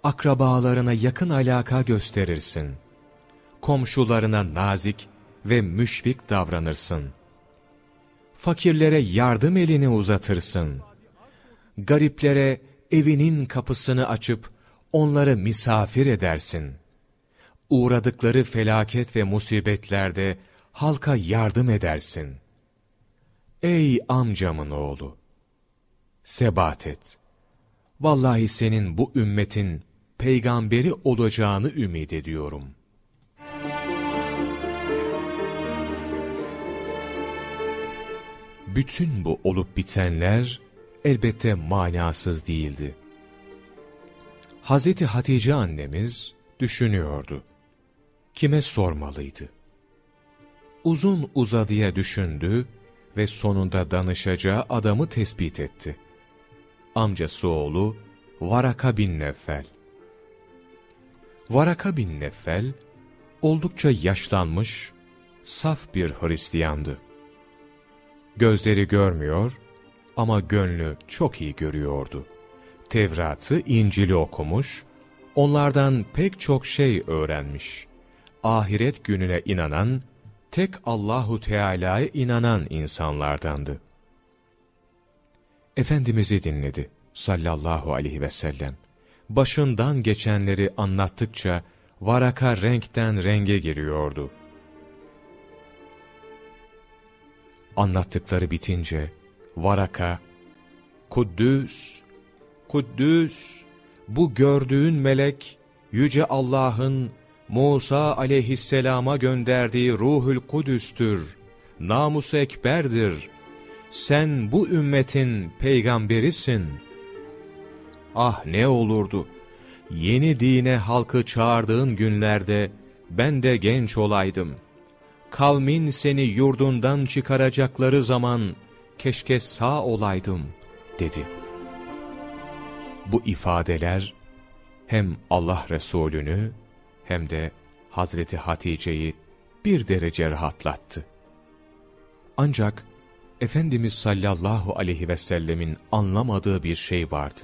Akrabalarına yakın alaka gösterirsin. Komşularına nazik ve müşfik davranırsın. Fakirlere yardım elini uzatırsın. Gariplere evinin kapısını açıp onları misafir edersin. Uğradıkları felaket ve musibetlerde halka yardım edersin. Ey amcamın oğlu! Sebat et. Vallahi senin bu ümmetin peygamberi olacağını ümit ediyorum. Bütün bu olup bitenler elbette manasız değildi. Hazreti Hatice annemiz düşünüyordu. Kime sormalıydı? Uzun uzadıya düşündü ve sonunda danışacağı adamı tespit etti. Amcası oğlu Varaka bin Neffel. Varaka bin Neffel, oldukça yaşlanmış, saf bir Hristiyandı. Gözleri görmüyor ama gönlü çok iyi görüyordu. Tevrat'ı, İncil'i okumuş, onlardan pek çok şey öğrenmiş. Ahiret gününe inanan, tek Allahu Teala'ya inanan insanlardandı. Efendimiz'i dinledi sallallahu aleyhi ve sellem. Başından geçenleri anlattıkça varaka renkten renge giriyordu. Anlattıkları bitince varaka, Kuddüs, Kuddüs, bu gördüğün melek, Yüce Allah'ın Musa aleyhisselama gönderdiği Ruhül Kudüs'tür, namus ekberdir. Sen bu ümmetin peygamberisin. Ah ne olurdu, yeni dine halkı çağırdığın günlerde ben de genç olaydım. Kavmin seni yurdundan çıkaracakları zaman keşke sağ olaydım dedi. Bu ifadeler hem Allah Resulü'nü hem de Hazreti Hatice'yi bir derece rahatlattı. Ancak Efendimiz sallallahu aleyhi ve sellemin anlamadığı bir şey vardı.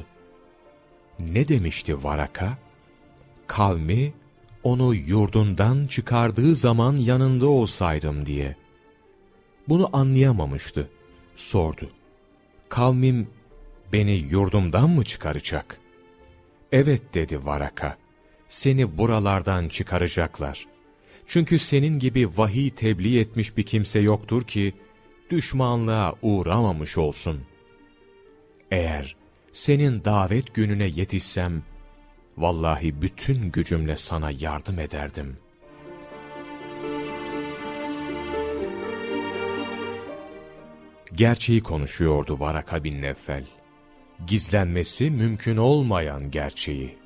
Ne demişti Varaka? Kavmi onu yurdundan çıkardığı zaman yanında olsaydım diye. Bunu anlayamamıştı. Sordu. Kavmim beni yurdumdan mı çıkaracak? Evet dedi Varaka. Seni buralardan çıkaracaklar. Çünkü senin gibi vahiy tebliğ etmiş bir kimse yoktur ki, düşmanlığa uğramamış olsun. Eğer senin davet gününe yetişsem, vallahi bütün gücümle sana yardım ederdim. Gerçeği konuşuyordu Varaka bin Neffel. Gizlenmesi mümkün olmayan gerçeği.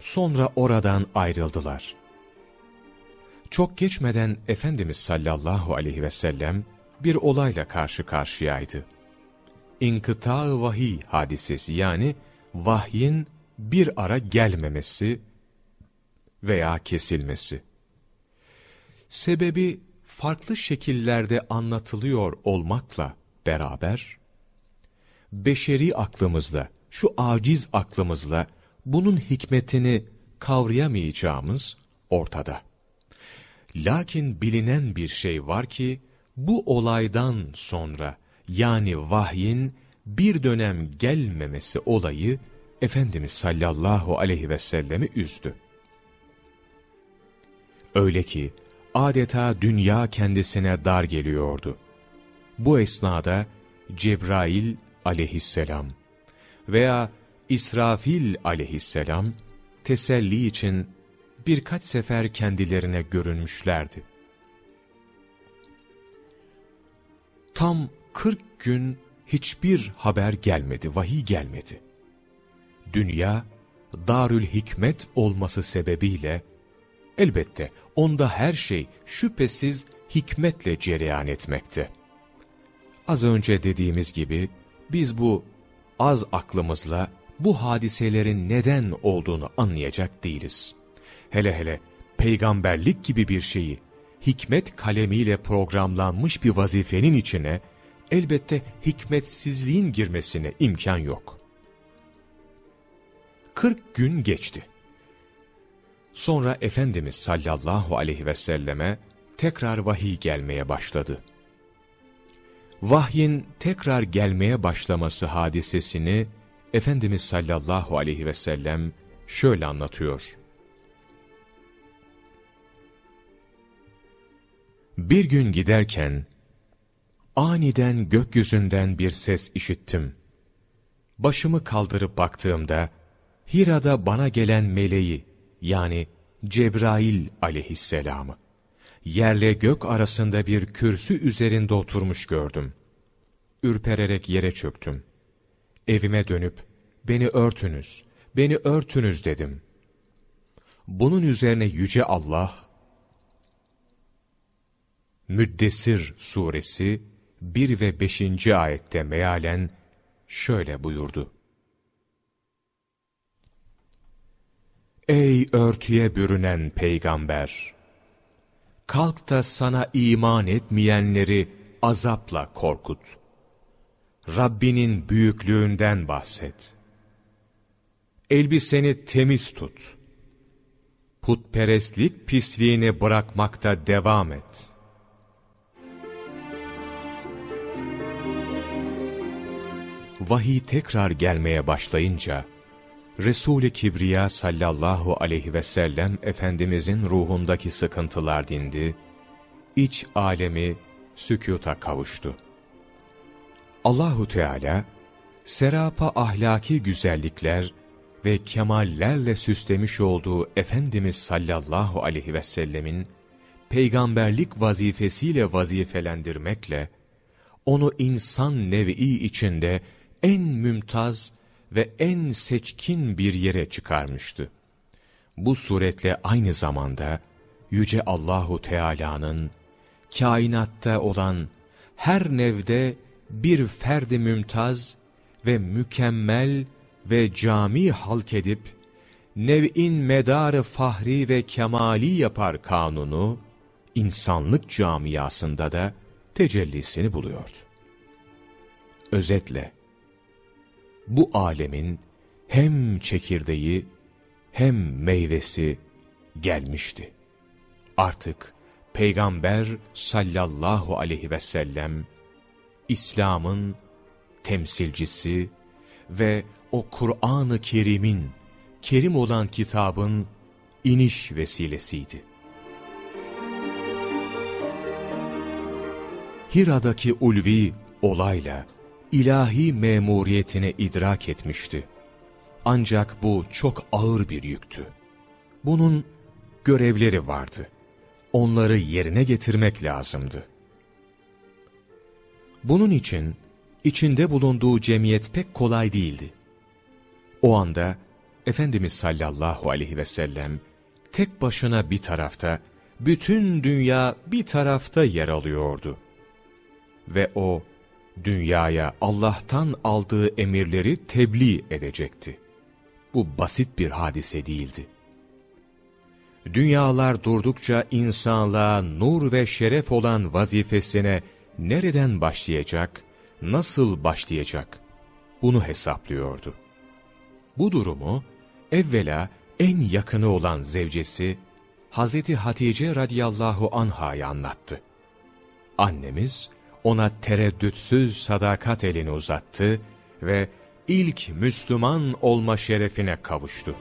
Sonra oradan ayrıldılar. Çok geçmeden Efendimiz sallallahu aleyhi ve sellem bir olayla karşı karşıyaydı. İnkıta-ı vahiy hadisesi yani vahyin bir ara gelmemesi veya kesilmesi. Sebebi farklı şekillerde anlatılıyor olmakla beraber, beşeri aklımızla, şu aciz aklımızla bunun hikmetini kavrayamayacağımız ortada. Lakin bilinen bir şey var ki, bu olaydan sonra yani vahyin bir dönem gelmemesi olayı Efendimiz sallallahu aleyhi ve sellemi üzdü. Öyle ki adeta dünya kendisine dar geliyordu. Bu esnada Cebrail aleyhisselam veya İsrafil aleyhisselam teselli için birkaç sefer kendilerine görünmüşlerdi. Tam 40 gün hiçbir haber gelmedi, vahiy gelmedi. Dünya, Darül Hikmet olması sebebiyle, elbette onda her şey şüphesiz hikmetle cereyan etmekte. Az önce dediğimiz gibi, biz bu az aklımızla bu hadiselerin neden olduğunu anlayacak değiliz. Hele hele peygamberlik gibi bir şeyi hikmet kalemiyle programlanmış bir vazifenin içine elbette hikmetsizliğin girmesine imkan yok. 40 gün geçti. Sonra Efendimiz sallallahu aleyhi ve selleme tekrar vahiy gelmeye başladı. Vahyin tekrar gelmeye başlaması hadisesini Efendimiz sallallahu aleyhi ve sellem şöyle anlatıyor. Bir gün giderken, aniden gökyüzünden bir ses işittim. Başımı kaldırıp baktığımda, Hira'da bana gelen meleği, yani Cebrail aleyhisselamı, yerle gök arasında bir kürsü üzerinde oturmuş gördüm. Ürpererek yere çöktüm. Evime dönüp, beni örtünüz, beni örtünüz dedim. Bunun üzerine Yüce Allah, Müddessir suresi 1 ve 5. ayette mealen şöyle buyurdu. Ey örtüye bürünen peygamber! Kalk da sana iman etmeyenleri azapla korkut. Rabbinin büyüklüğünden bahset. Elbiseni temiz tut. Putperestlik pisliğini bırakmakta devam et. Vahiy tekrar gelmeye başlayınca, Resul-i Kibriya sallallahu aleyhi ve sellem Efendimizin ruhundaki sıkıntılar dindi, iç alemi sükuta kavuştu. Allahu Teala serapa ahlaki güzellikler ve kemallerle süslemiş olduğu Efendimiz sallallahu aleyhi ve sellemin peygamberlik vazifesiyle vazifelendirmekle onu insan nevi içinde en mümtaz ve en seçkin bir yere çıkarmıştı. Bu suretle aynı zamanda yüce Allahu Teala'nın kainatta olan her nevde bir ferdi mümtaz ve mükemmel ve cami halk edip nev'in medarı fahri ve kemali yapar kanunu insanlık camiasında da tecellisini buluyordu. Özetle bu alemin hem çekirdeği hem meyvesi gelmişti. Artık Peygamber sallallahu aleyhi ve sellem İslam'ın temsilcisi ve o Kur'an-ı Kerim'in kerim olan kitabın iniş vesilesiydi. Hira'daki ulvi olayla ilahi memuriyetini idrak etmişti. Ancak bu çok ağır bir yüktü. Bunun görevleri vardı. Onları yerine getirmek lazımdı. Bunun için içinde bulunduğu cemiyet pek kolay değildi. O anda Efendimiz sallallahu aleyhi ve sellem tek başına bir tarafta, bütün dünya bir tarafta yer alıyordu. Ve o, dünyaya Allah'tan aldığı emirleri tebliğ edecekti. Bu basit bir hadise değildi. Dünyalar durdukça insanlığa nur ve şeref olan vazifesine nereden başlayacak, nasıl başlayacak? Bunu hesaplıyordu. Bu durumu evvela en yakını olan zevcesi Hazreti Hatice radıyallahu anha'ya anlattı. Annemiz ona tereddütsüz sadakat elini uzattı ve ilk Müslüman olma şerefine kavuştu.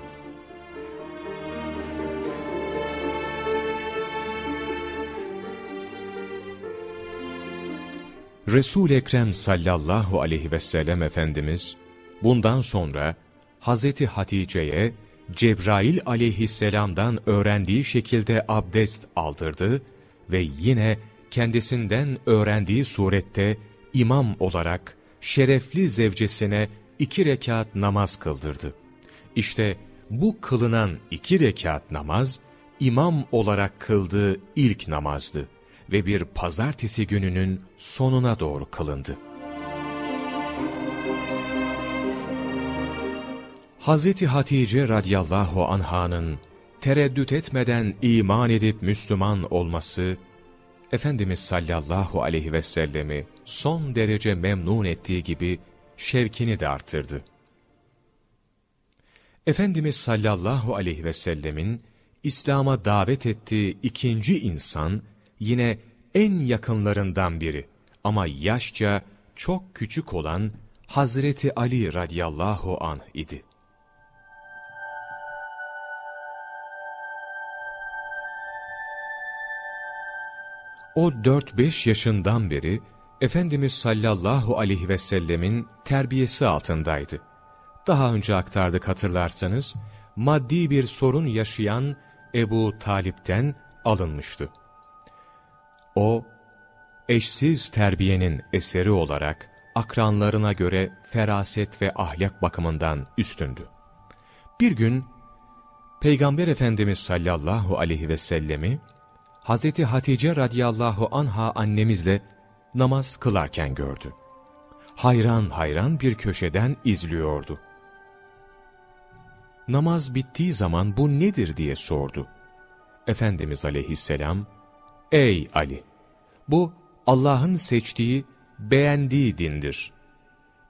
resul Ekrem sallallahu aleyhi ve sellem Efendimiz, bundan sonra Hazreti Hatice'ye Cebrail aleyhisselamdan öğrendiği şekilde abdest aldırdı ve yine kendisinden öğrendiği surette imam olarak şerefli zevcesine iki rekat namaz kıldırdı. İşte bu kılınan iki rekat namaz, imam olarak kıldığı ilk namazdı ve bir pazartesi gününün sonuna doğru kılındı. Hazreti Hatice radıyallahu anhanın tereddüt etmeden iman edip Müslüman olması, Efendimiz sallallahu aleyhi ve sellemi son derece memnun ettiği gibi şevkini de arttırdı. Efendimiz sallallahu aleyhi ve sellemin İslam'a davet ettiği ikinci insan, yine en yakınlarından biri ama yaşça çok küçük olan Hazreti Ali radıyallahu anh idi. O 4-5 yaşından beri Efendimiz sallallahu aleyhi ve sellemin terbiyesi altındaydı. Daha önce aktardık hatırlarsanız, maddi bir sorun yaşayan Ebu Talip'ten alınmıştı. O, eşsiz terbiyenin eseri olarak akranlarına göre feraset ve ahlak bakımından üstündü. Bir gün Peygamber Efendimiz sallallahu aleyhi ve sellemi Hazreti Hatice radıyallahu anha annemizle namaz kılarken gördü. Hayran hayran bir köşeden izliyordu. Namaz bittiği zaman bu nedir diye sordu. Efendimiz aleyhisselam, Ey Ali! Bu Allah'ın seçtiği, beğendiği dindir.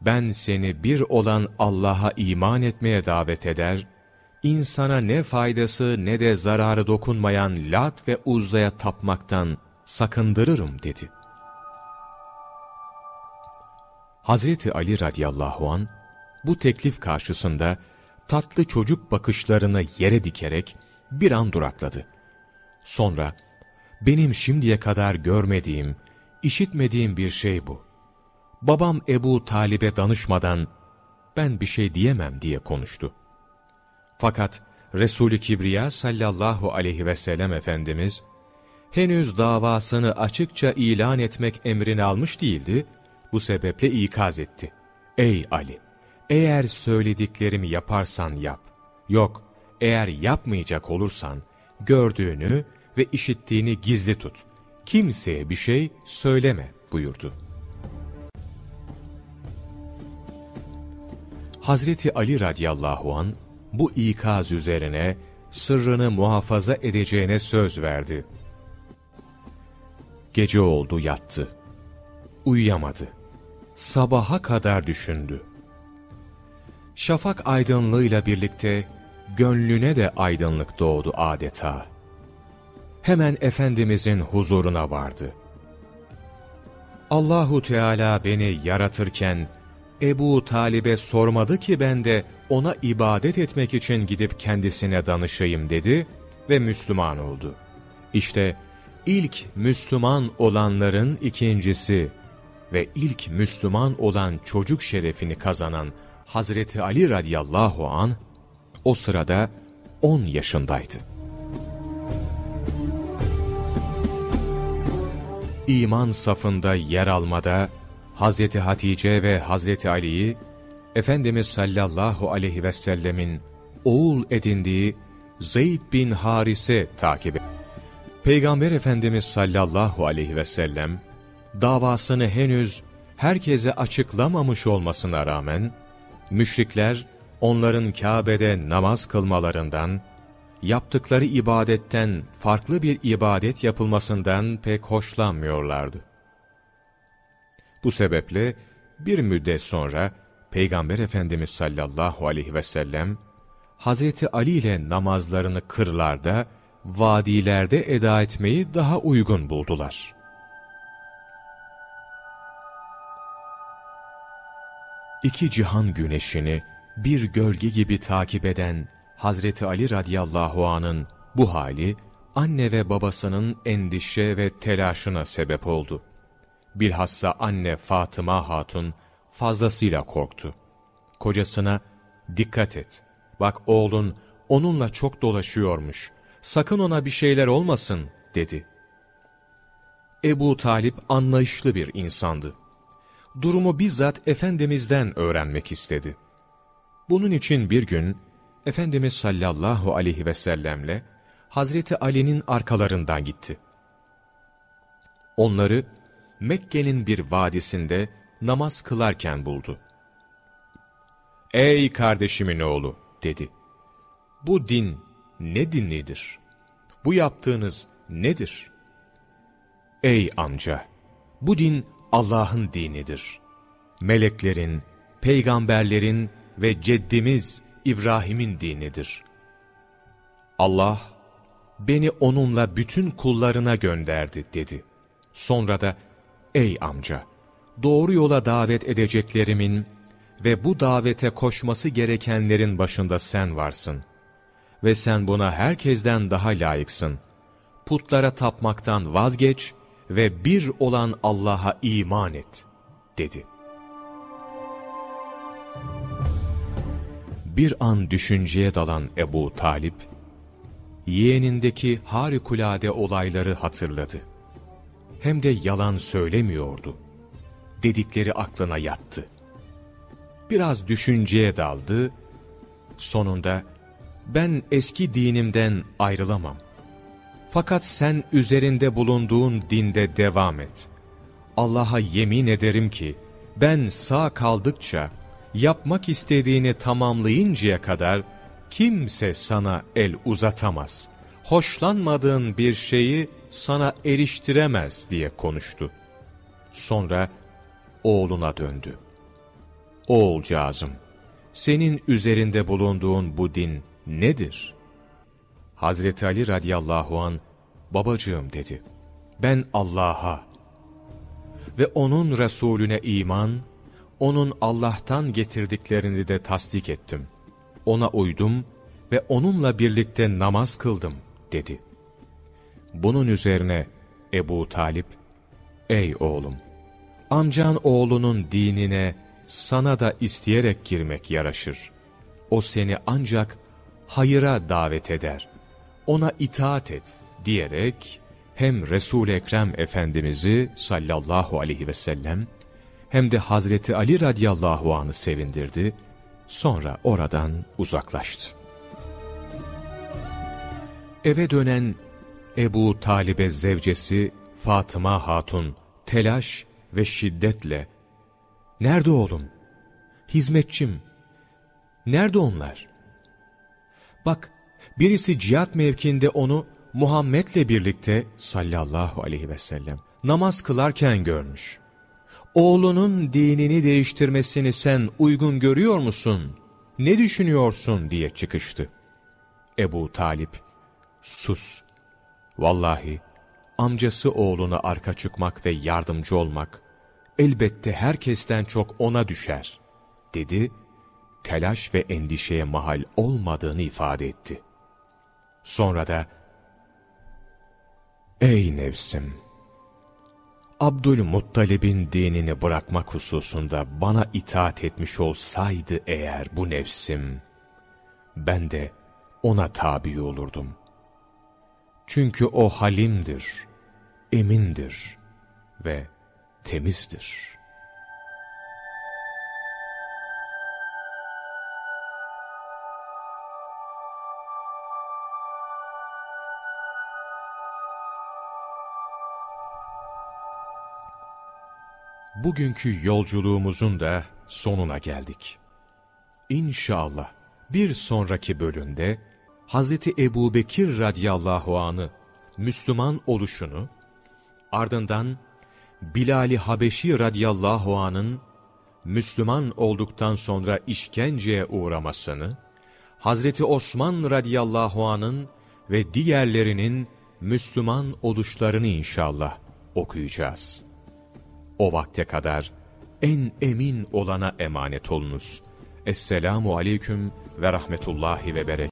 Ben seni bir olan Allah'a iman etmeye davet eder, insana ne faydası ne de zararı dokunmayan Lat ve Uzza'ya tapmaktan sakındırırım dedi. Hazreti Ali radıyallahu an bu teklif karşısında tatlı çocuk bakışlarını yere dikerek bir an durakladı. Sonra benim şimdiye kadar görmediğim, işitmediğim bir şey bu. Babam Ebu Talib'e danışmadan ben bir şey diyemem diye konuştu. Fakat Resul-i Kibriya sallallahu aleyhi ve sellem Efendimiz henüz davasını açıkça ilan etmek emrini almış değildi, bu sebeple ikaz etti. Ey Ali! Eğer söylediklerimi yaparsan yap. Yok, eğer yapmayacak olursan, gördüğünü ve işittiğini gizli tut. Kimseye bir şey söyleme buyurdu. Hazreti Ali radıyallahu an bu ikaz üzerine sırrını muhafaza edeceğine söz verdi. Gece oldu yattı. Uyuyamadı. Sabaha kadar düşündü. Şafak aydınlığıyla birlikte gönlüne de aydınlık doğdu adeta hemen Efendimizin huzuruna vardı. Allahu Teala beni yaratırken Ebu Talib'e sormadı ki ben de ona ibadet etmek için gidip kendisine danışayım dedi ve Müslüman oldu. İşte ilk Müslüman olanların ikincisi ve ilk Müslüman olan çocuk şerefini kazanan Hazreti Ali radıyallahu an o sırada 10 yaşındaydı. İman safında yer almada Hazreti Hatice ve Hazreti Ali'yi Efendimiz sallallahu aleyhi ve sellemin oğul edindiği Zeyd bin Harise takip etti. Peygamber Efendimiz sallallahu aleyhi ve sellem davasını henüz herkese açıklamamış olmasına rağmen müşrikler onların Kabe'de namaz kılmalarından, yaptıkları ibadetten farklı bir ibadet yapılmasından pek hoşlanmıyorlardı. Bu sebeple bir müddet sonra Peygamber Efendimiz sallallahu aleyhi ve sellem Hazreti Ali ile namazlarını kırlarda, vadilerde eda etmeyi daha uygun buldular. İki cihan güneşini bir gölge gibi takip eden Hazreti Ali radıyallahu anın bu hali anne ve babasının endişe ve telaşına sebep oldu. Bilhassa anne Fatıma Hatun fazlasıyla korktu. Kocasına dikkat et. Bak oğlun onunla çok dolaşıyormuş. Sakın ona bir şeyler olmasın dedi. Ebu Talip anlayışlı bir insandı. Durumu bizzat Efendimiz'den öğrenmek istedi. Bunun için bir gün Efendimiz sallallahu aleyhi ve sellemle Hazreti Ali'nin arkalarından gitti. Onları Mekke'nin bir vadisinde namaz kılarken buldu. ''Ey kardeşimin oğlu'' dedi. ''Bu din ne dinlidir? Bu yaptığınız nedir?'' ''Ey amca, bu din Allah'ın dinidir. Meleklerin, peygamberlerin ve ceddimiz İbrahim'in dinidir. Allah, beni onunla bütün kullarına gönderdi dedi. Sonra da, ey amca, doğru yola davet edeceklerimin ve bu davete koşması gerekenlerin başında sen varsın. Ve sen buna herkesten daha layıksın. Putlara tapmaktan vazgeç ve bir olan Allah'a iman et, dedi. Bir an düşünceye dalan Ebu Talip, yeğenindeki harikulade olayları hatırladı. Hem de yalan söylemiyordu. Dedikleri aklına yattı. Biraz düşünceye daldı, sonunda ben eski dinimden ayrılamam. Fakat sen üzerinde bulunduğun dinde devam et. Allah'a yemin ederim ki ben sağ kaldıkça yapmak istediğini tamamlayıncaya kadar kimse sana el uzatamaz. Hoşlanmadığın bir şeyi sana eriştiremez diye konuştu. Sonra oğluna döndü. Oğulcağızım, senin üzerinde bulunduğun bu din nedir? Hazreti Ali radıyallahu an babacığım dedi. Ben Allah'a ve onun Resulüne iman, onun Allah'tan getirdiklerini de tasdik ettim. Ona uydum ve onunla birlikte namaz kıldım dedi. Bunun üzerine Ebu Talip, ey oğlum, amcan oğlunun dinine sana da isteyerek girmek yaraşır. O seni ancak hayıra davet eder ona itaat et diyerek hem Resul-i Ekrem Efendimiz'i sallallahu aleyhi ve sellem hem de Hazreti Ali radıyallahu anı sevindirdi. Sonra oradan uzaklaştı. Eve dönen Ebu Talib'e zevcesi Fatıma Hatun telaş ve şiddetle ''Nerede oğlum? Hizmetçim? Nerede onlar?'' Bak Birisi cihat mevkinde onu Muhammed'le birlikte sallallahu aleyhi ve sellem namaz kılarken görmüş. Oğlunun dinini değiştirmesini sen uygun görüyor musun? Ne düşünüyorsun diye çıkıştı. Ebu Talip, sus. Vallahi amcası oğluna arka çıkmak ve yardımcı olmak elbette herkesten çok ona düşer, dedi telaş ve endişeye mahal olmadığını ifade etti. Sonra da, Ey nefsim! Abdülmuttalib'in dinini bırakmak hususunda bana itaat etmiş olsaydı eğer bu nefsim, ben de ona tabi olurdum. Çünkü o halimdir, emindir ve temizdir. Bugünkü yolculuğumuzun da sonuna geldik. İnşallah bir sonraki bölümde Hazreti Ebu Bekir radıyallahu anı Müslüman oluşunu, ardından Bilal-i Habeşi radıyallahu anın Müslüman olduktan sonra işkenceye uğramasını, Hazreti Osman radıyallahu anın ve diğerlerinin Müslüman oluşlarını inşallah okuyacağız. O vakte kadar en emin olana emanet olunuz. Esselamu aleyküm ve rahmetullahi ve berek.